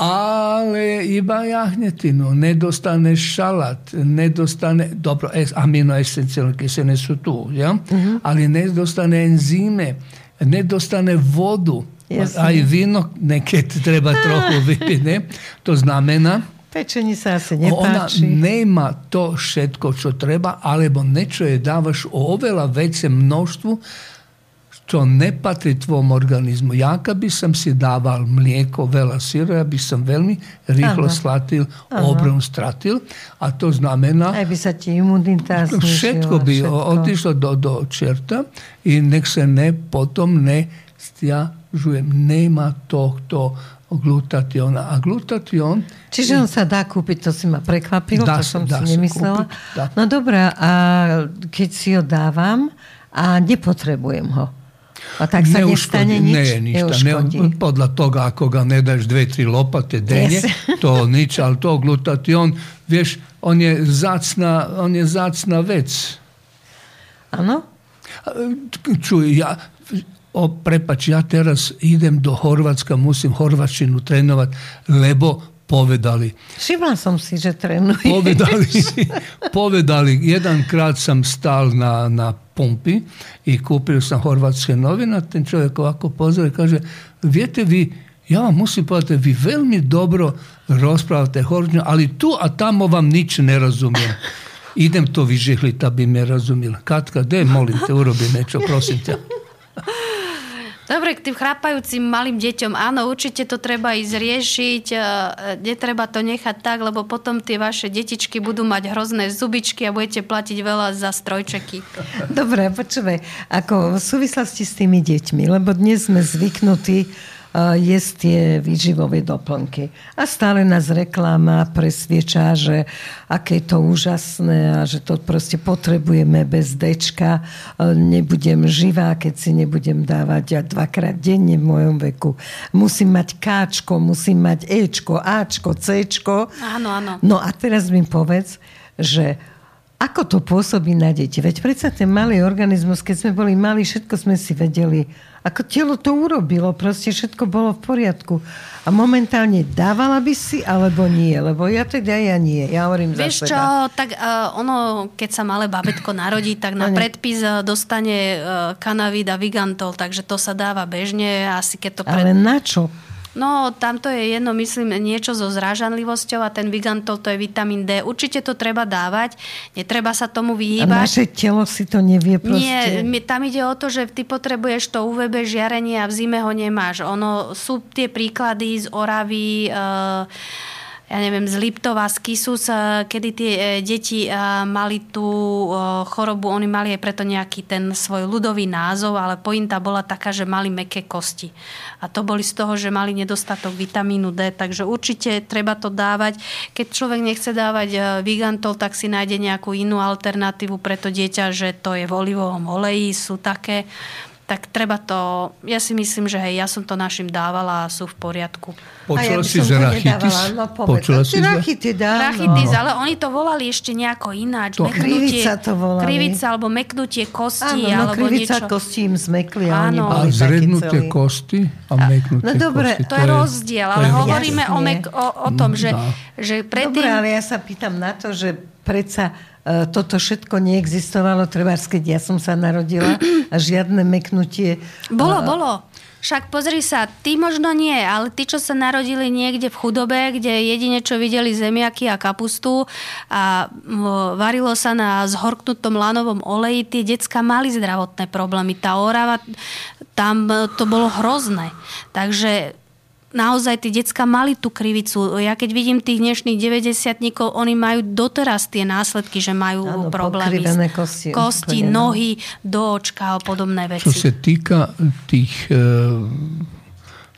ale iba jahnjetinu, nedostane šalat, nedostane, dobro, aminoesencijalne kisene su tu, ja? Uh-huh. ali nedostane enzime, nedostane vodu, Jasne. a i vino nekad treba trochu vypiti, ne? To znamena Pečení sa asi nepáči. Ona nema to všetko, čo treba, alebo niečo je dávaš o oveľa väčšie množstvu, čo nepatrí tvom organizmu. Ja by som si dával mlieko, veľa syra, ja by som veľmi rýchlo ano. slatil, obrom stratil. A to znamená... Aj by sa ti imunita. Všetko by všetko. odišlo do, do čerta i nech sa ne, potom ne stiažujem. Nema tohto glutationa. A glutation... Čiže on sa dá kúpiť, to si ma prekvapilo, dá, to som dá si nemyslela. Kúpiť, no dobré, a keď si ho dávam a nepotrebujem ho, a tak sa nestane nič? Ne, ništa. Ne, podľa toho, ako ga ne daš dve, tri lopate denje, yes. to nič, ali to glutation, vieš, on je zacna, on je zacna vec. Ano? Čuj, ja, o, prepač, ja teraz idem do Horvatska, musím horvačinu trénovať, lebo povedali. Šimla sam si že trenuješ. povedali, si, povedali, jedan krat sam stal na, na pumpi i kupio sam horvatske novina, ten čovjek ovako pozdrav i kaže, vijete vi, ja vam musim povedati, vi veľmi dobro rozprávate horvatske ali tu a tamo vam nič ne razumijem. Idem to vižihli, ta bi me razumila. Katka, de, molim te, urobi nečo, prosim te. Dobre, k tým chrápajúcim malým deťom, áno, určite to treba ísť riešiť, e, netreba to nechať tak, lebo potom tie vaše detičky budú mať hrozné zubičky a budete platiť veľa za strojčeky. Dobre, počúvaj, ako v súvislosti s tými deťmi, lebo dnes sme zvyknutí jesť tie výživové doplnky. A stále nás reklama presvieča, že aké je to úžasné a že to proste potrebujeme bez dečka. Nebudem živá, keď si nebudem dávať ja dvakrát denne v mojom veku. Musím mať káčko, musím mať Ečko, Ačko, Cčko. Áno, áno. No a teraz mi povedz, že ako to pôsobí na deti? Veď predsa ten malý organizmus, keď sme boli mali, všetko sme si vedeli ako telo to urobilo, proste všetko bolo v poriadku. A momentálne dávala by si, alebo nie? Lebo ja teda ja nie. Ja hovorím Vieš za čo, tak uh, ono, keď sa malé babetko narodí, tak na predpis e, dostane uh, kanavid a vigantol, takže to sa dáva bežne. Asi keď to pred... Ale na čo? No, tamto je jedno, myslím, niečo so zrážanlivosťou a ten Vigantol to je vitamín D. Určite to treba dávať, netreba sa tomu vyhýbať. A naše telo si to nevie proste. Nie, tam ide o to, že ty potrebuješ to UVB žiarenie a v zime ho nemáš. Ono sú tie príklady z Oravy, uh, ja neviem, z Liptova, z Kisus, kedy tie e, deti e, mali tú chorobu, oni mali aj preto nejaký ten svoj ľudový názov, ale pointa bola taká, že mali meké kosti. A to boli z toho, že mali nedostatok vitamínu D, takže určite treba to dávať. Keď človek nechce dávať Vigantol, tak si nájde nejakú inú alternatívu pre to dieťa, že to je v olivovom oleji, sú také tak treba to, ja si myslím, že hej, ja som to našim dávala a sú v poriadku. Počula ja si z rachitis? No, Počula si rachitis, rachitis, ale oni to volali ešte nejako ináč. To, meknutie, krivica to volali. Krivica alebo meknutie kosti. Áno, no, alebo krivica niečo. kosti im zmekli a oni A zrednuté kosti a meknuté no, dobre, kosti. To je rozdiel, ale hovoríme o, mek, o, o tom, že, že predtým... Dobre, ale ja sa pýtam na to, že predsa toto všetko neexistovalo, treba, keď ja som sa narodila a žiadne meknutie. Bolo, uh, bolo. Však pozri sa, ty možno nie, ale tí, čo sa narodili niekde v chudobe, kde jedine čo videli zemiaky a kapustu a varilo sa na zhorknutom lanovom oleji, tie decka mali zdravotné problémy. Tá orava, tam to bolo hrozné. Takže naozaj tí decka mali tú krivicu. Ja keď vidím tých dnešných 90 oni majú doteraz tie následky, že majú ano, problémy. kosti. Kosti, úplne, no. nohy, do očka a podobné veci. Čo sa týka tých, eh,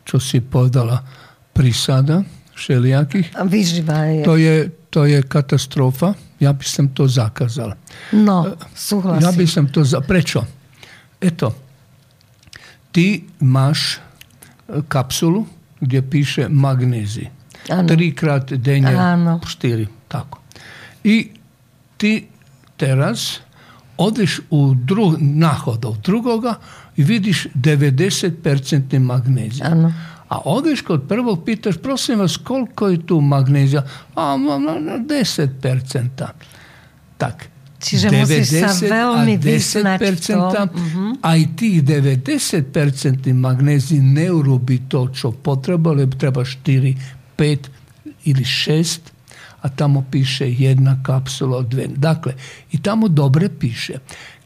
čo si povedala, prísada všelijakých. A Výživa je. To je, to je katastrofa. Ja by som to zakázal. No, súhlasím. Ja by som to... Za... Prečo? Eto, ty máš e, kapsulu, kde píše magnézi. Áno. Trikrát denne, Áno. štyri. Tako. I ti teraz odeš u dru, nahodov drugoga i vidiš 90% magnezija. Áno. A odeš kod prvog, pitaš, prosim vas, koliko je tu magnezija? A, no, no, no, 10%. Tak. Čiže musíš sa veľmi vyznať v tom. Mhm. a i tih 90% magnezij ne urobi to čo potreba, lebo treba 4, 5 ili 6, a tamo piše jedna kapsula od dve. Dakle, i tamo dobre piše.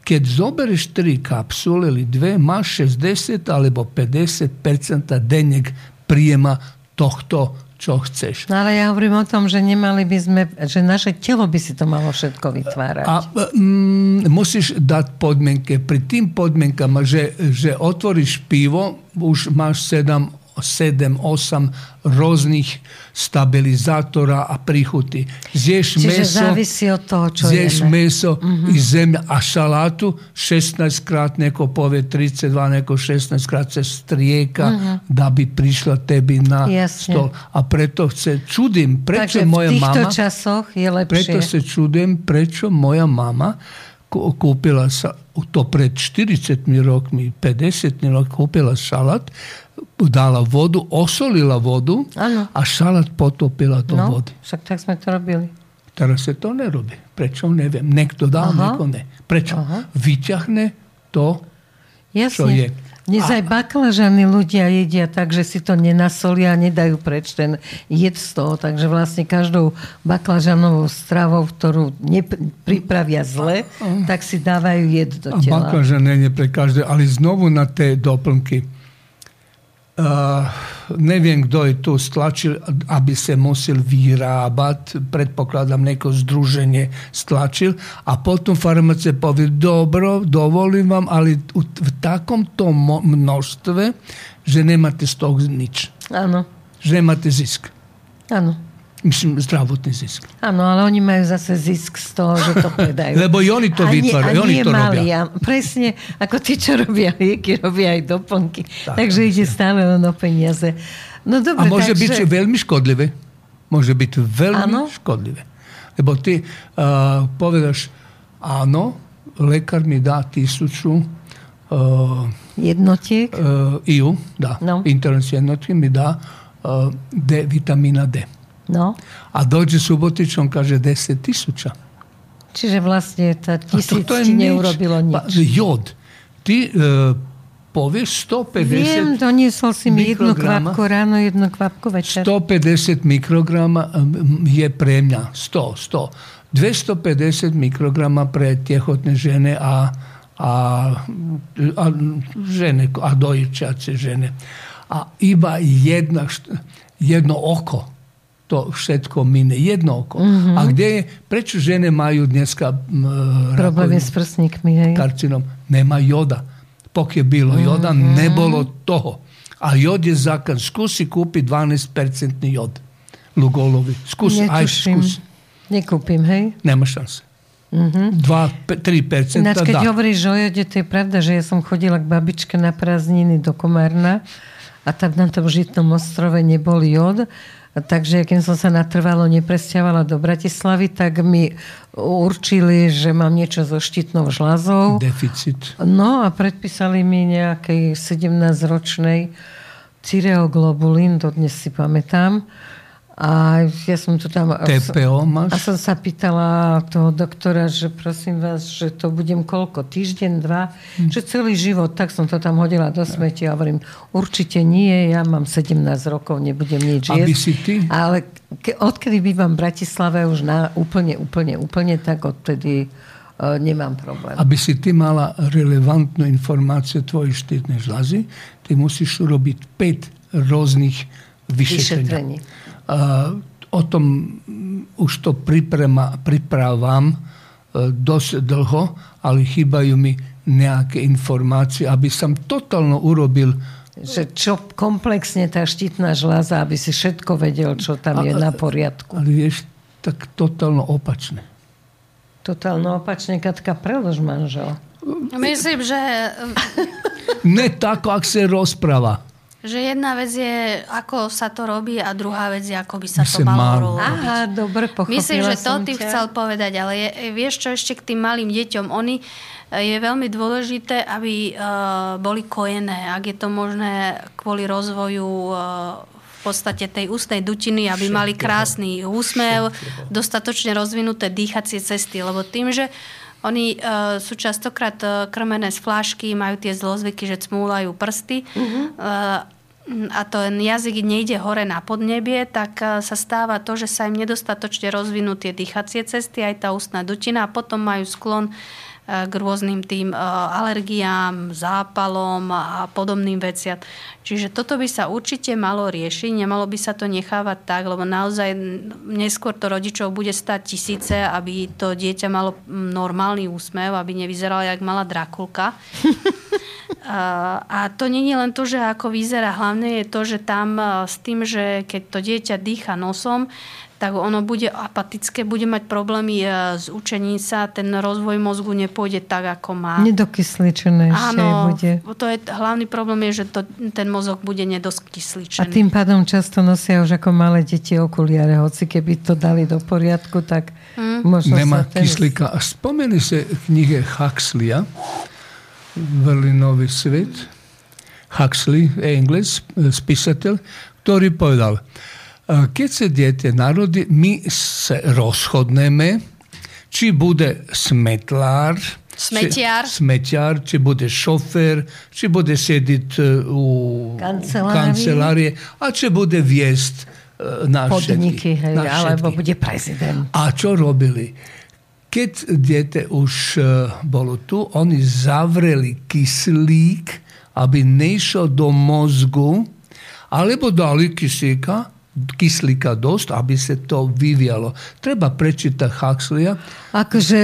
Kad zobereš tri kapsule ili dve, maš 60 alebo 50% denjeg prijema tohto čo chceš. No ale ja hovorím o tom, že nemali by sme, že naše telo by si to malo všetko vytvárať. A mm, musíš dať podmienke. Pri tým podmienkama, že, že otvoriš pivo, už máš 7 7, 8 rôznych stabilizátora a príchuty. Zješ Čiže meso, závisí od čo zješ meso i zemlja, a šalátu 16 krát, neko povie 32, neko 16 krát se strijeka da bi prišla tebi na Jasne. stol. A preto se čudim, prečo Takže v moja mama... časoch je lepšie. Preto se čudim prečo moja mama ku- kúpila sa, to pred 40 rokmi, 50 rokmi kúpila šalát, dala vodu, osolila vodu Áno. a šalát potopila do No, vody. však tak sme to robili. Teraz se to ne robí. Prečo? Neviem. Niekto dá, Aha. niekto ne. Prečo? Aha. Vyťahne to, Jasne. čo je. Dnes aj baklažany ľudia jedia tak, že si to nenasolia a nedajú preč ten jed z toho. Takže vlastne každou baklažanovou stravou, ktorú pripravia zle, tak si dávajú jed do A tela. baklažan nie pre každé, ale znovu na te doplnky. ne vem kdo je tu stlačil, a bi se musil virabat, predpokladam neko združenje stlačil, a potom farmace povie, dobro, dovolim vam, ali u, v takomto množstve, že nemate z nič. Ano. Že nemate zisk. Ano. Myslím, zdravotný zisk. Áno, ale oni majú zase zisk z toho, že to predajú. Lebo i oni to vytvárajú, oni to mali, robia. presne ako tí, čo robia lieky, robia aj doplnky. takže ide stále len o peniaze. No dobre, A môže takže... byť veľmi škodlivé. Môže byť veľmi Áno. škodlivé. Lebo ty uh, povedaš, áno, lekár mi dá tisícu uh, Jednotiek? uh, IU, dá, No. intervencie jednotky mi dá uh, D, vitamína D. No. A dođe subotičom, kaže 10 tisuća. Čiže vlastne tá to- tisíc to je ti nič. neurobilo nič. Pa, jod. Ty uh, povieš 150 Viem, doniesol si mi jednu kvapku ráno, jednu kvapku večer. 150 mikrograma um, je pre mňa 100, 100. 250 mikrograma pre tehotné žene a, a, a žene, a dojičace žene. A iba jedna, jedno oko to všetko mine. Jedno oko. A kde je, prečo žene majú dneska m, Problémy s prsníkmi, hej. karcinom. Nema joda. Pok je bilo joda, ne bolo toho. A jod je zakaz. Skusi kupi 12% jod. Lugolovi. Aj Netuším. skusi. Nekúpim, hej. Nema šanse. 2, 3% Ináč, keď dá. hovoríš o jode, to je pravda, že ja som chodila k babičke na prázdniny do Komárna a tam na tom žitnom ostrove nebol jod. Takže keď som sa natrvalo nepresťahovala do Bratislavy, tak mi určili, že mám niečo so štítnou žľazou. Deficit. No a predpísali mi nejakej 17-ročnej cyreoglobulín, dodnes si pamätám. A ja som to tam... TPO A máš? som sa pýtala toho doktora, že prosím vás, že to budem koľko? Týždeň, dva? Hm. Že celý život, tak som to tam hodila do smeti a hovorím, určite nie, ja mám 17 rokov, nebudem nič Aby jesť. si ty? Ale ke, odkedy bývam v Bratislave už na úplne, úplne, úplne, tak odtedy uh, nemám problém. Aby si ty mala relevantnú informáciu tvojej štítnej žľazy, ty musíš urobiť 5 rôznych vyšetrení. Vyšetrení. O tom už to priprema, pripravám e, dosť dlho, ale chýbajú mi nejaké informácie, aby som totálno urobil Že čo komplexne tá štítna žľaza, aby si všetko vedel, čo tam je na poriadku. Ali vieš, tak totálno opačne. Totálno opačne, Katka, prelož manžel. Myslím, že, Ne tako, ak se rozprava. Že jedna vec je, ako sa to robí a druhá vec je, ako by sa By to malo malo. robiť. Aha, dobre, pochopila Myslím, že to ty ťa. chcel povedať, ale je, vieš čo ešte k tým malým deťom? Oni je veľmi dôležité, aby uh, boli kojené, ak je to možné kvôli rozvoju uh, v podstate tej ústnej dutiny, aby mali krásny úsmev, dostatočne rozvinuté dýchacie cesty, lebo tým, že oni uh, sú častokrát uh, krmené z flášky, majú tie zlozvyky, že cmúlajú prsty. Uh-huh. Uh, a ten jazyk nejde hore na podnebie, tak eh, sa stáva to, že sa im nedostatočne rozvinú tie dýchacie cesty, aj tá ústna dutina a potom majú sklon k rôznym tým eh, alergiám, zápalom a podobným veciam. Čiže toto by sa určite malo riešiť, nemalo by sa to nechávať tak, lebo naozaj neskôr to rodičov bude stať tisíce, aby to dieťa malo normálny úsmev, aby nevyzerala jak malá Drakulka. A- A to je len to, že ako vyzerá, hlavne je to, že tam a, s tým, že keď to dieťa dýcha nosom, tak ono bude apatické, bude mať problémy e, s učením sa, ten rozvoj mozgu nepôjde tak, ako má. Nedokysličené ešte Áno, bude. to je, hlavný problém je, že to, ten mozog bude A nedoskysličený. tým pádom často nosia už ako malé deti okuliare. Hoci keby to dali do poriadku, tak Hm. možno Nema sa ten... kyslíka. A spomeni se knjige Huxleya, Vrli novi svet. Huxley, Engles, spisatelj, ktorý povedal, "A keď sa dieťa narodí, my se rozhodneme, či bude smetlár, Smetiar. Či, smetiar, či bude šofer, či bude sediť e, u Kancelárii. kancelárie, a či bude viesť na podniky, všetky, hej, na alebo všetky. bude prezident. A čo robili? Keď dieťa už e, bolo tu, oni zavreli kyslík, aby nešiel do mozgu, alebo dali kyslíka, kyslíka dosť, aby sa to vyvialo. Treba prečítať Huxleya. Akože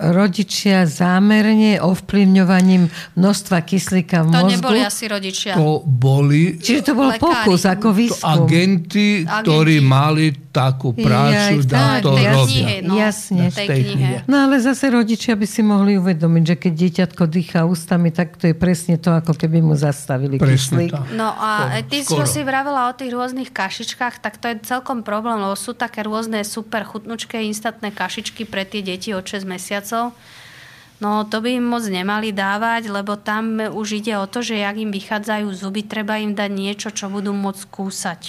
rodičia zámerne ovplyvňovaním množstva kyslíka v to mozgu. neboli asi rodičia. To boli Čiže to bol Lekári. pokus ako to výskum. agenti, ktorí mali takú prácu, Jaj, da tak, to robia. knihe, no. Jasne. V tej Z tej knihe. knihe. No ale zase rodičia by si mohli uvedomiť, že keď dieťatko dýchá ústami, tak to je presne to, ako keby mu zastavili Presne kyslík. No a To ty, skoro. si vravela o tých rôznych kašičkách, tak to je celkom problém, lebo sú také rôzne super chutnučké instantné kašičky pre tie deti od 6 mesiacov. No to by im moc nemali dávať, lebo tam už ide o to, že jak im vychádzajú zuby, treba im dať niečo, čo budú môcť kúsať.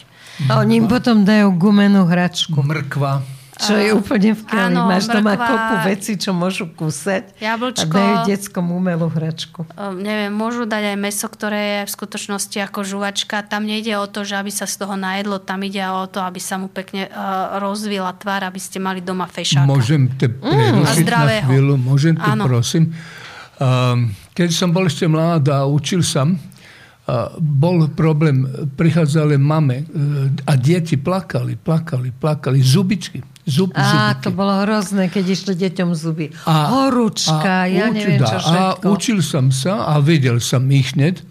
A oni im potom dajú gumenú hračku, Mrkva. čo je úplne v keli. Máš doma mrkva. kopu veci, čo môžu kúsať Jablčko. a dajú detskom umelú hračku. Neviem, môžu dať aj meso, ktoré je v skutočnosti ako žuvačka. Tam nejde o to, že aby sa z toho najedlo, tam ide o to, aby sa mu pekne uh, rozvila tvár, aby ste mali doma fešáka. Môžem te Mm, prerušiť na zdravého. chvíľu? Môžem te, prosím? Um, keď som bol ešte mlád a učil som, bol problém, prichádzali mame uh, a deti plakali, plakali, plakali, zubičky. Zub, zubiky. to bolo hrozné, keď išli deťom zuby. A- Horúčka, ja uči- neviem čo všetko. A učil som sa a videl som ich hneď.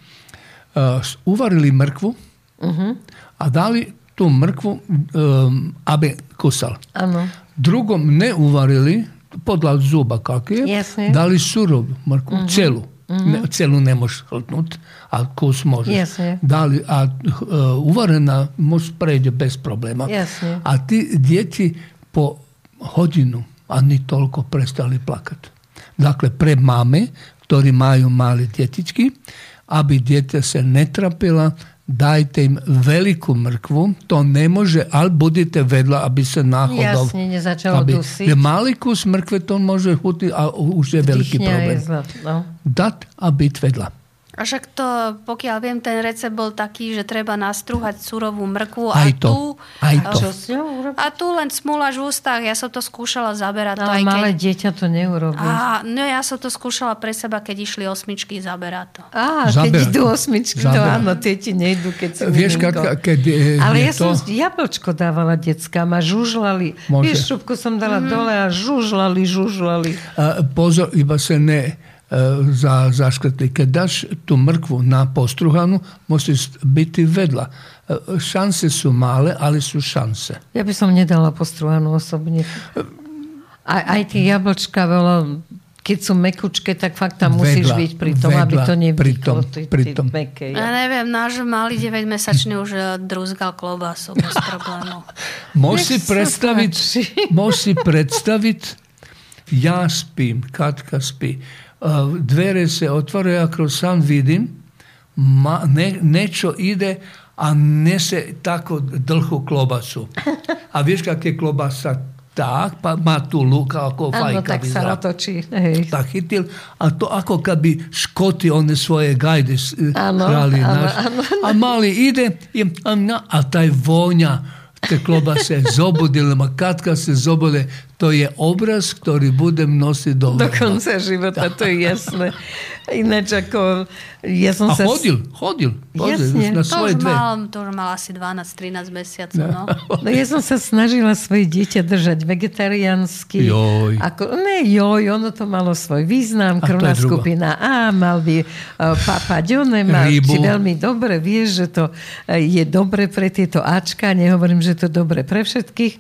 Uh, uvarili mrkvu Mhm. a dali tú mrkvu, um, aby kusal. Áno. Drugom ne uvarili, podľa zuba kak je, dali surovú mrkvu, celú. Mm-hmm. Ne, celu ne možeš hrtnuti, a kus možeš. Yes, da li, a uh, uvarena možeš pređe bez problema. Yes. A ti djeci po hodinu, a ni toliko prestali plakati. Dakle, pre mame, ktori maju mali djetički, aby djete se ne trapila, dajte im veľkú mrkvu, to nemôže, ale budete vedľa, aby sa náhodou... Jasne, nezačalo aby, dusiť. že malý kus mrkve to môže chutiť a už je veľký problém. je zle, no. Dať a byť vedľa. A však to, pokiaľ viem, ten recept bol taký, že treba nastruhať surovú mrkvu Aj a to, tu... aj a- to. Čo? A tu len smúlaš v ústach, ja som to skúšala zaberať. to Ale aj keď... malé dieťa to neurobí. A, no ja som to skúšala pre seba, keď išli osmičky zaberať to. Á, keď Zaberať. idú osmičky, to Zaberať. áno, tie ti nejdú, keď si Vieš. Katka, keď je, Ale je ja to... som jablčko dávala deckám a žužlali. Môže. Vieš, šupku som dala dole a žužlali, žužlali. A pozor, iba sa ne za, zaškrtli. Keď dáš tú mrkvu na postruhanu, musíš byť vedľa. E, šanse sú malé, ale sú šanse. Ja by som nedala postruhanú osobne. Aj, aj tie jablčka veľa keď sú mekučké, tak fakt tam musíš byť pri tom, vedľa, aby to nevyklo. Pri tom, Ja neviem, náš malý 9-mesačný už e, drúzgal klobasu bez problémov. Môžeš si predstaviť, môžeš si predstaviť, ja spím, Katka spí, dvere se otvaraju, ja kroz sam vidim, ma, ne, nečo ide, a ne se tako drhu klobasu. A viš kak je klobasa tak, pa ma tu luka ako fajka bi tak toči. Tak hitil, a to ako kad bi škoti one svoje gajde eh, ano, ano, naš. Ano. A mali ide, i, a, a taj vonja te klobase zobudile, ma se zobude, to je obraz, ktorý budem nosiť do Do konca života, to je jasné. Ináč ako... Ja som a sa... chodil, chodil. Jasne. Na svoje to, už dve. mal, to už mal asi 12-13 mesiacov. No. no ja som sa snažila svoje dieťa držať vegetariánsky. Joj. Ako, ne joj, ono to malo svoj význam. Krvná skupina A, mal by uh, papať one, mal, či veľmi dobre vieš, že to uh, je dobre pre tieto Ačka. Nehovorím, že to je dobre pre všetkých.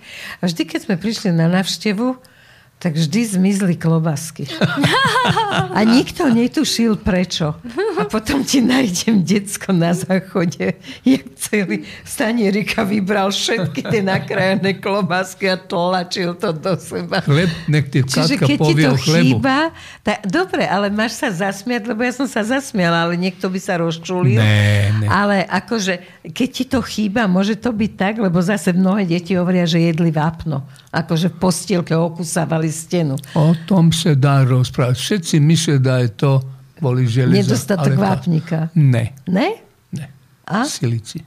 A vždy, keď sme prišli na vous. Tak vždy zmizli klobásky. A nikto netušil prečo. A potom ti nájdem decko na záchode, jak celý stanierika vybral všetky tie nakrájané klobásky a tlačil to do seba. Chleb, nech ti Čiže keď ti to chýba, tak, dobre, ale máš sa zasmiať, lebo ja som sa zasmiala, ale niekto by sa rozčulil. Ne, ne. Ale akože, keď ti to chýba, môže to byť tak, lebo zase mnohé deti hovoria, že jedli vápno. Akože v postielke okusávali stenu. O tom sa dá rozprávať. Všetci myslia, da je to boli železa. Nedostatok vápnika. Ne. Ne? Ne. A? Silici.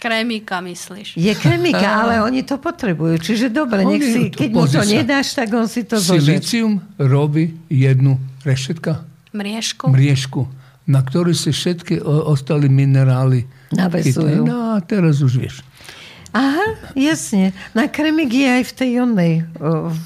Kremika, myslíš? Je kremika, ale oni to potrebujú. Čiže dobre, nech si, keď mu to nedáš, tak on si to zožer. Silicium robí jednu rešetka. Mriežku? Mriežku, na ktorú sa všetky ostali minerály Navesujú. No a teraz už vieš. Aha, jasne. Na kremik je aj v tej onej v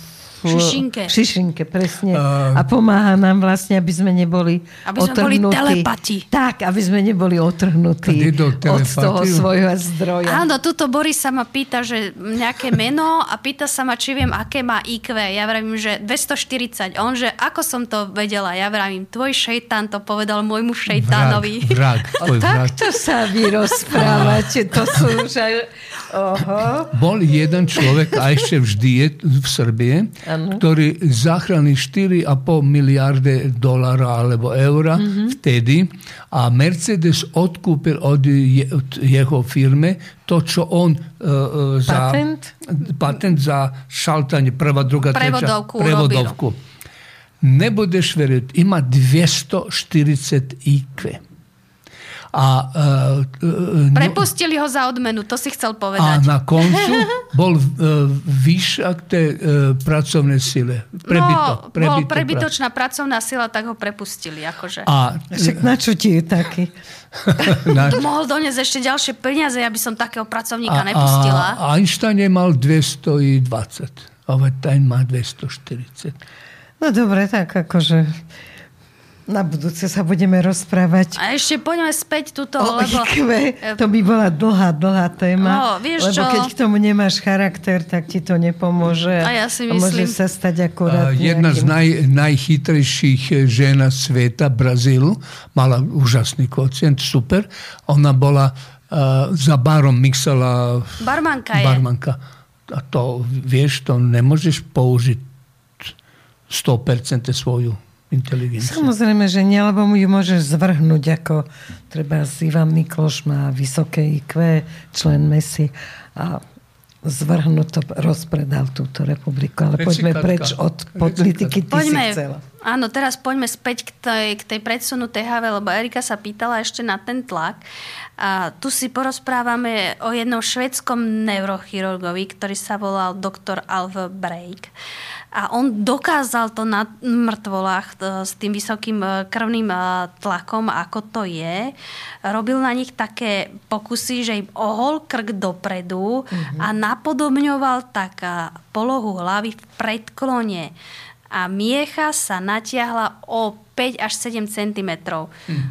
šišinke. V šišinke, presne. Uh, a pomáha nám vlastne, aby sme neboli aby sme boli telepati. Tak, aby sme neboli otrhnutí od toho svojho zdroja. Áno, tuto Boris sa ma pýta, že nejaké meno a pýta sa ma, či viem, aké má IQ. Ja vravím, že 240. On, že ako som to vedela? Ja vravím, tvoj šejtán to povedal môjmu šejtánovi. Vrag, vrag, takto sa vy rozprávate. To sú už aj... Oho. Bol jeden človek, a ešte vždy je v Srbie, ano. ktorý zachránil 4,5 miliarde dolara alebo eura mm-hmm. vtedy a Mercedes odkúpil od, je, od jeho firme to, čo on uh, za patent? patent za šaltanie, prva, druga, prevodovku treća, prevodovku. Nebudeš veriť, ima 240 IQ. A, uh, Prepustili ho za odmenu, to si chcel povedať. A na koncu bol uh, vyššak tej uh, pracovnej sile. Prebyto, no, bol prebytočná pra... pracovná sila, tak ho prepustili. Akože. A, Však na čo ti je taký? na... Mohol doniesť ešte ďalšie peniaze, aby som takého pracovníka a, nepustila. A Einstein mal 220. Ale ten má 240. No dobre, tak akože na budúce sa budeme rozprávať. A ešte poďme späť túto, o lebo... IQ. To by bola dlhá, dlhá téma. No, vieš lebo čo? keď k tomu nemáš charakter, tak ti to nepomôže. A ja si myslím... A môže sa stať akurát Jedna nejakým... z naj, najchytrejších žien sveta, Brazílu, mala úžasný kocient, super. Ona bola uh, za barom mixala... Barmanka je. Barmanka. A to, vieš, to nemôžeš použiť 100% svoju inteligenciu. Samozrejme, že nie, lebo mu ju môžeš zvrhnúť, ako treba z Ivan Mikloš má vysoké IQ, člen MESI a zvrhnúť to, rozpredal túto republiku. Ale poďme preč od politiky. Ty poďme, si chcela. Áno, teraz poďme späť k tej, k tej predsunutej have, lebo Erika sa pýtala ešte na ten tlak. A tu si porozprávame o jednom švedskom neurochirurgovi, ktorý sa volal doktor Alv Break. A on dokázal to na mŕtvolách e, s tým vysokým e, krvným e, tlakom, ako to je. Robil na nich také pokusy, že im ohol krk dopredu mm-hmm. a napodobňoval tak polohu hlavy v predklone a miecha sa natiahla o 5 až 7 cm. Mm.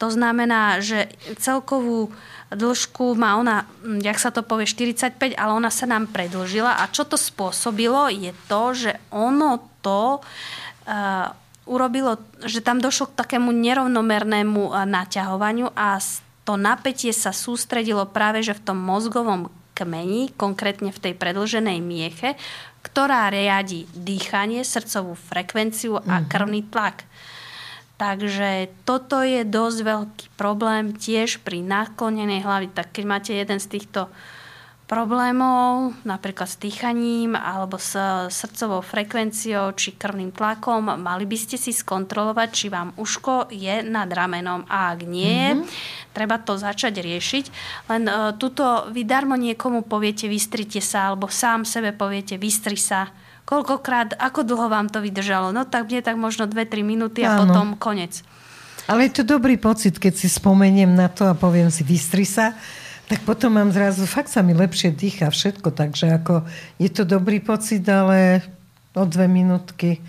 To znamená, že celkovú dĺžku má ona, hm, jak sa to povie, 45, ale ona sa nám predlžila. A čo to spôsobilo, je to, že ono to uh, urobilo, že tam došlo k takému nerovnomernému uh, naťahovaniu a to napätie sa sústredilo práve že v tom mozgovom kmeni, konkrétne v tej predlženej mieche, ktorá riadi dýchanie, srdcovú frekvenciu a mhm. krvný tlak. Takže toto je dosť veľký problém tiež pri naklonenej hlavy. Tak keď máte jeden z týchto problémov, napríklad s dýchaním alebo s srdcovou frekvenciou či krvným tlakom, mali by ste si skontrolovať, či vám uško je nad ramenom. A ak nie, mm-hmm. treba to začať riešiť. Len uh, tuto vy darmo niekomu poviete, vystrite sa, alebo sám sebe poviete, vystri sa. Koľkokrát, ako dlho vám to vydržalo? No tak mne tak možno 2-3 minúty a Áno. potom konec. Ale je to dobrý pocit, keď si spomeniem na to a poviem si, vystri sa tak potom mám zrazu, fakt sa mi lepšie dýcha všetko, takže ako je to dobrý pocit, ale o dve minútky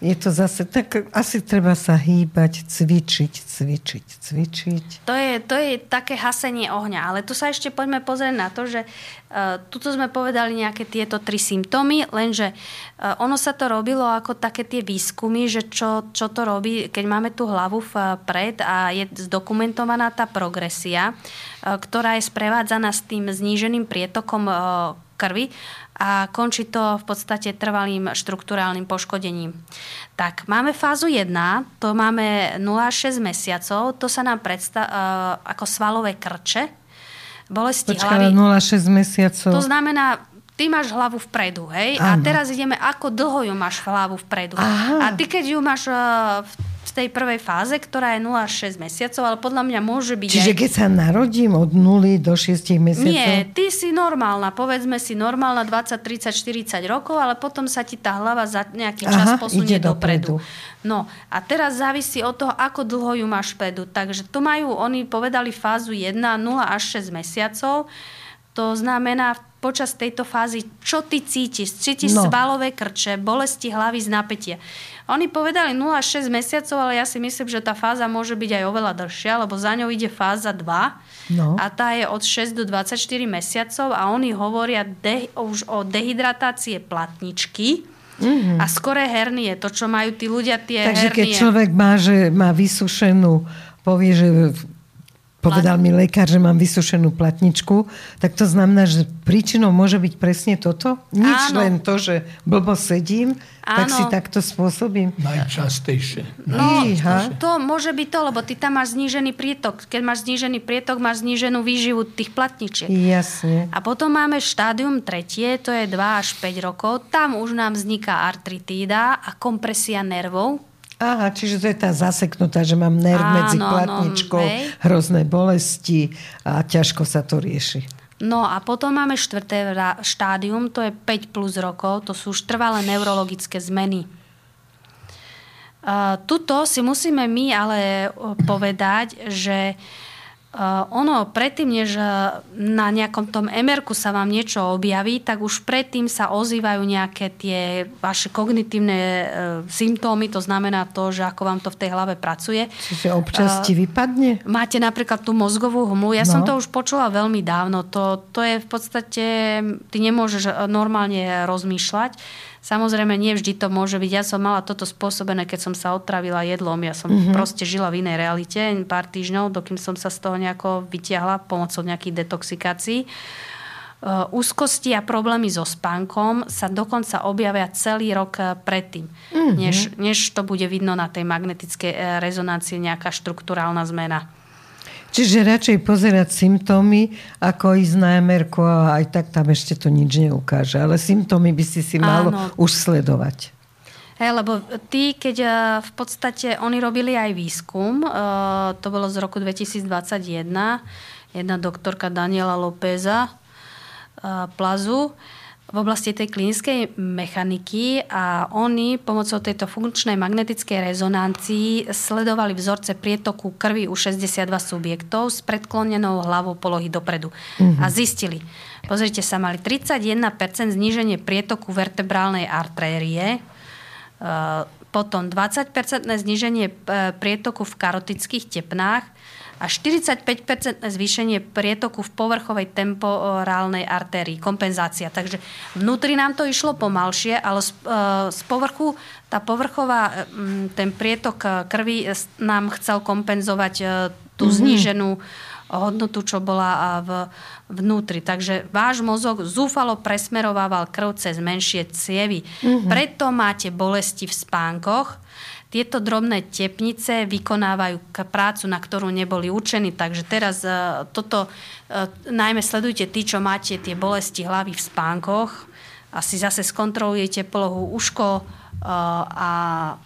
je to zase, tak asi treba sa hýbať, cvičiť, cvičiť, cvičiť. To je, to je také hasenie ohňa, ale tu sa ešte poďme pozrieť na to, že uh, tuto sme povedali nejaké tieto tri symptómy, lenže uh, ono sa to robilo ako také tie výskumy, že čo, čo to robí, keď máme tú hlavu vpred a je zdokumentovaná tá progresia, uh, ktorá je sprevádzaná s tým zníženým prietokom uh, krvi a končí to v podstate trvalým štruktúrálnym poškodením. Tak, máme fázu 1, to máme 0,6 mesiacov, to sa nám predstav, uh, ako svalové krče, bolesti Počkala, hlavy. 0,6 mesiacov. To znamená, ty máš hlavu vpredu, hej? Ano. A teraz ideme, ako dlho ju máš hlavu vpredu. Aha. A ty, keď ju máš uh, v v tej prvej fáze, ktorá je 0 až 6 mesiacov, ale podľa mňa môže byť Čiže aj... keď sa narodím od 0 do 6 mesiacov? Nie, ty si normálna, povedzme si normálna 20, 30, 40 rokov, ale potom sa ti tá hlava za nejaký čas Aha, posunie dopredu. dopredu. No a teraz závisí od toho, ako dlho ju máš vpredu. Takže tu majú, oni povedali fázu 1, 0 až 6 mesiacov. To znamená, počas tejto fázy, čo ty cítiš? Cítiš no. svalové krče, bolesti hlavy z napätia. Oni povedali 0 až 6 mesiacov, ale ja si myslím, že tá fáza môže byť aj oveľa dlhšia, lebo za ňou ide fáza 2 no. a tá je od 6 do 24 mesiacov a oni hovoria de- už o dehydratácie platničky, Mm-hmm. A skoré hernie, to, čo majú tí ľudia, tie Takže hernie. keď človek má, že má vysušenú, povie, že povedal mi lekár, že mám vysušenú platničku, tak to znamená, že príčinou môže byť presne toto? Nič Áno. len to, že blbo sedím, Áno. tak si takto spôsobím. Najčastejšie. No, to môže byť to, lebo ty tam máš znížený prietok. Keď máš znížený prietok, máš zníženú výživu tých platničiek. Jasne. A potom máme štádium tretie, to je 2 až 5 rokov. Tam už nám vzniká artritída a kompresia nervov, Aha, čiže to je tá zaseknutá, že mám nerv Áno, medzi platničkou, no, hrozné bolesti a ťažko sa to rieši. No a potom máme štvrté štádium, to je 5 plus rokov, to sú už trvalé neurologické zmeny. Uh, tuto si musíme my ale povedať, že uh, Uh, ono predtým, než na nejakom tom emerku sa vám niečo objaví, tak už predtým sa ozývajú nejaké tie vaše kognitívne uh, symptómy, to znamená to, že ako vám to v tej hlave pracuje. Čiže občas uh, ti vypadne? Máte napríklad tú mozgovú hmlu. Ja no. som to už počula veľmi dávno. To, to je v podstate, ty nemôžeš normálne rozmýšľať Samozrejme, nie vždy to môže byť. Ja som mala toto spôsobené, keď som sa otravila jedlom. Ja som mm-hmm. proste žila v inej realite pár týždňov, dokým som sa z toho nejako vytiahla pomocou nejakých detoxikácií. Uh, úzkosti a problémy so spánkom sa dokonca objavia celý rok uh, predtým, mm-hmm. než, než to bude vidno na tej magnetickej uh, rezonancii nejaká štruktúrálna zmena. Čiže radšej pozerať symptómy, ako ísť na mr a aj tak tam ešte to nič neukáže. Ale symptómy by si si malo Áno. už sledovať. Hey, lebo tí, keď uh, v podstate oni robili aj výskum, uh, to bolo z roku 2021, jedna doktorka Daniela Lópeza uh, Plazu, v oblasti tej klinickej mechaniky a oni pomocou tejto funkčnej magnetickej rezonancii sledovali vzorce prietoku krvi u 62 subjektov s predklonenou hlavou polohy dopredu. Uh-huh. A zistili, pozrite sa, mali 31% zníženie prietoku vertebrálnej artérie, potom 20-percentné zníženie e, prietoku v karotických tepnách a 45% zvýšenie prietoku v povrchovej temporálnej artérii, kompenzácia. Takže vnútri nám to išlo pomalšie, ale z, e, z povrchu, tá povrchová, ten prietok krvi nám chcel kompenzovať tú mm-hmm. zníženú hodnotu, čo bola v, vnútri. Takže váš mozog zúfalo presmerovával krv cez menšie cievy. Mm-hmm. Preto máte bolesti v spánkoch. Tieto drobné tepnice vykonávajú prácu, na ktorú neboli učení. Takže teraz uh, toto uh, najmä sledujte tí, čo máte tie bolesti hlavy v spánkoch. Asi zase skontrolujete polohu uško uh, a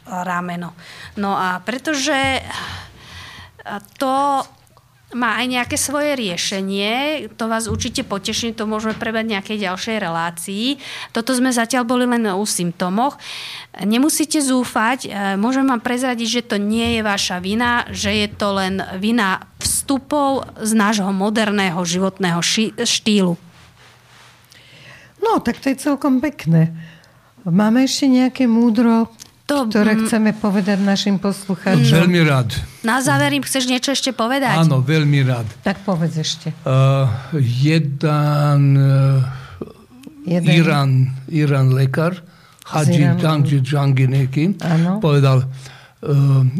rameno. No a pretože to má aj nejaké svoje riešenie. To vás určite poteší, to môžeme prebrať nejakej ďalšej relácii. Toto sme zatiaľ boli len u symptómoch. Nemusíte zúfať, e, môžem vám prezradiť, že to nie je vaša vina, že je to len vina vstupov z nášho moderného životného štýlu. No, tak to je celkom pekné. Máme ešte nejaké múdro to, ktoré mm, chceme povedať našim poslucháčom. Veľmi rád. Na záver im chceš niečo ešte povedať? Áno, veľmi rád. Tak povedz ešte. Uh, jeden, uh, jeden Irán, Irán lekár, Hadži Dangji Džangineki, povedal, uh,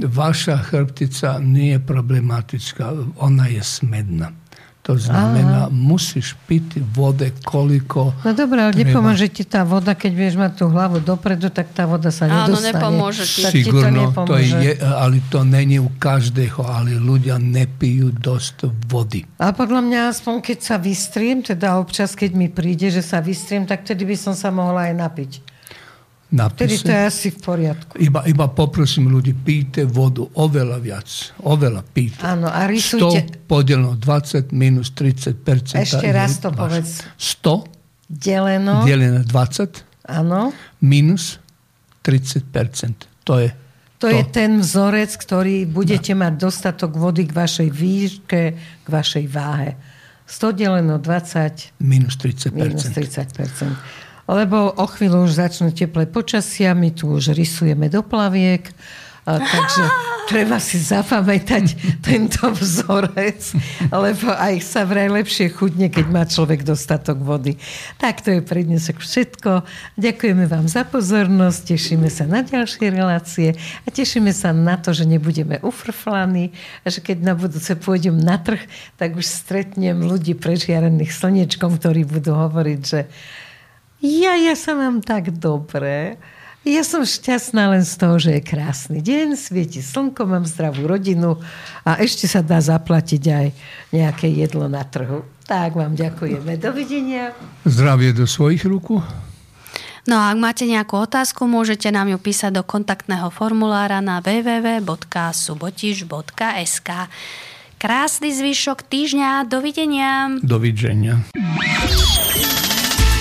vaša chrbtica nie je problematická, ona je smedná. To znamená, Aha. musíš piť vode koliko No dobré, ale nepomôže ti tá voda, keď vieš mať tú hlavu dopredu, tak tá voda sa nedostane. Áno, nepomôže ti. Sigurno, to, to je, ale to není u každého, ale ľudia nepijú dosť vody. A podľa mňa aspoň keď sa vystriem, teda občas keď mi príde, že sa vystriem, tak tedy by som sa mohla aj napiť napise. Tedy to je asi v poriadku. Iba, iba poprosím ľudí, píte vodu oveľa viac. Oveľa píte. Áno, a rysujte... 100 podeleno 20 minus 30 Ešte raz to povedz. 100 deleno... deleno 20 Áno. minus 30 To je to, to je ten vzorec, ktorý budete no. mať dostatok vody k vašej výške, k vašej váhe. 100 deleno 20 minus 30 Minus 30 lebo o chvíľu už začnú teplé počasia, my tu už rysujeme do plaviek, takže treba si zapamätať tento vzorec, lebo aj sa vraj lepšie chudne, keď má človek dostatok vody. Tak to je pre dnes všetko. Ďakujeme vám za pozornosť, tešíme sa na ďalšie relácie a tešíme sa na to, že nebudeme ufrflaní a že keď na budúce pôjdem na trh, tak už stretnem ľudí prežiarených slnečkom, ktorí budú hovoriť, že ja, ja sa mám tak dobre. Ja som šťastná len z toho, že je krásny deň, svieti slnko, mám zdravú rodinu a ešte sa dá zaplatiť aj nejaké jedlo na trhu. Tak vám ďakujeme. Dovidenia. Zdravie do svojich rúk. No a ak máte nejakú otázku, môžete nám ju písať do kontaktného formulára na www.subotiš.sk Krásny zvyšok týždňa. Dovidenia. Dovidenia.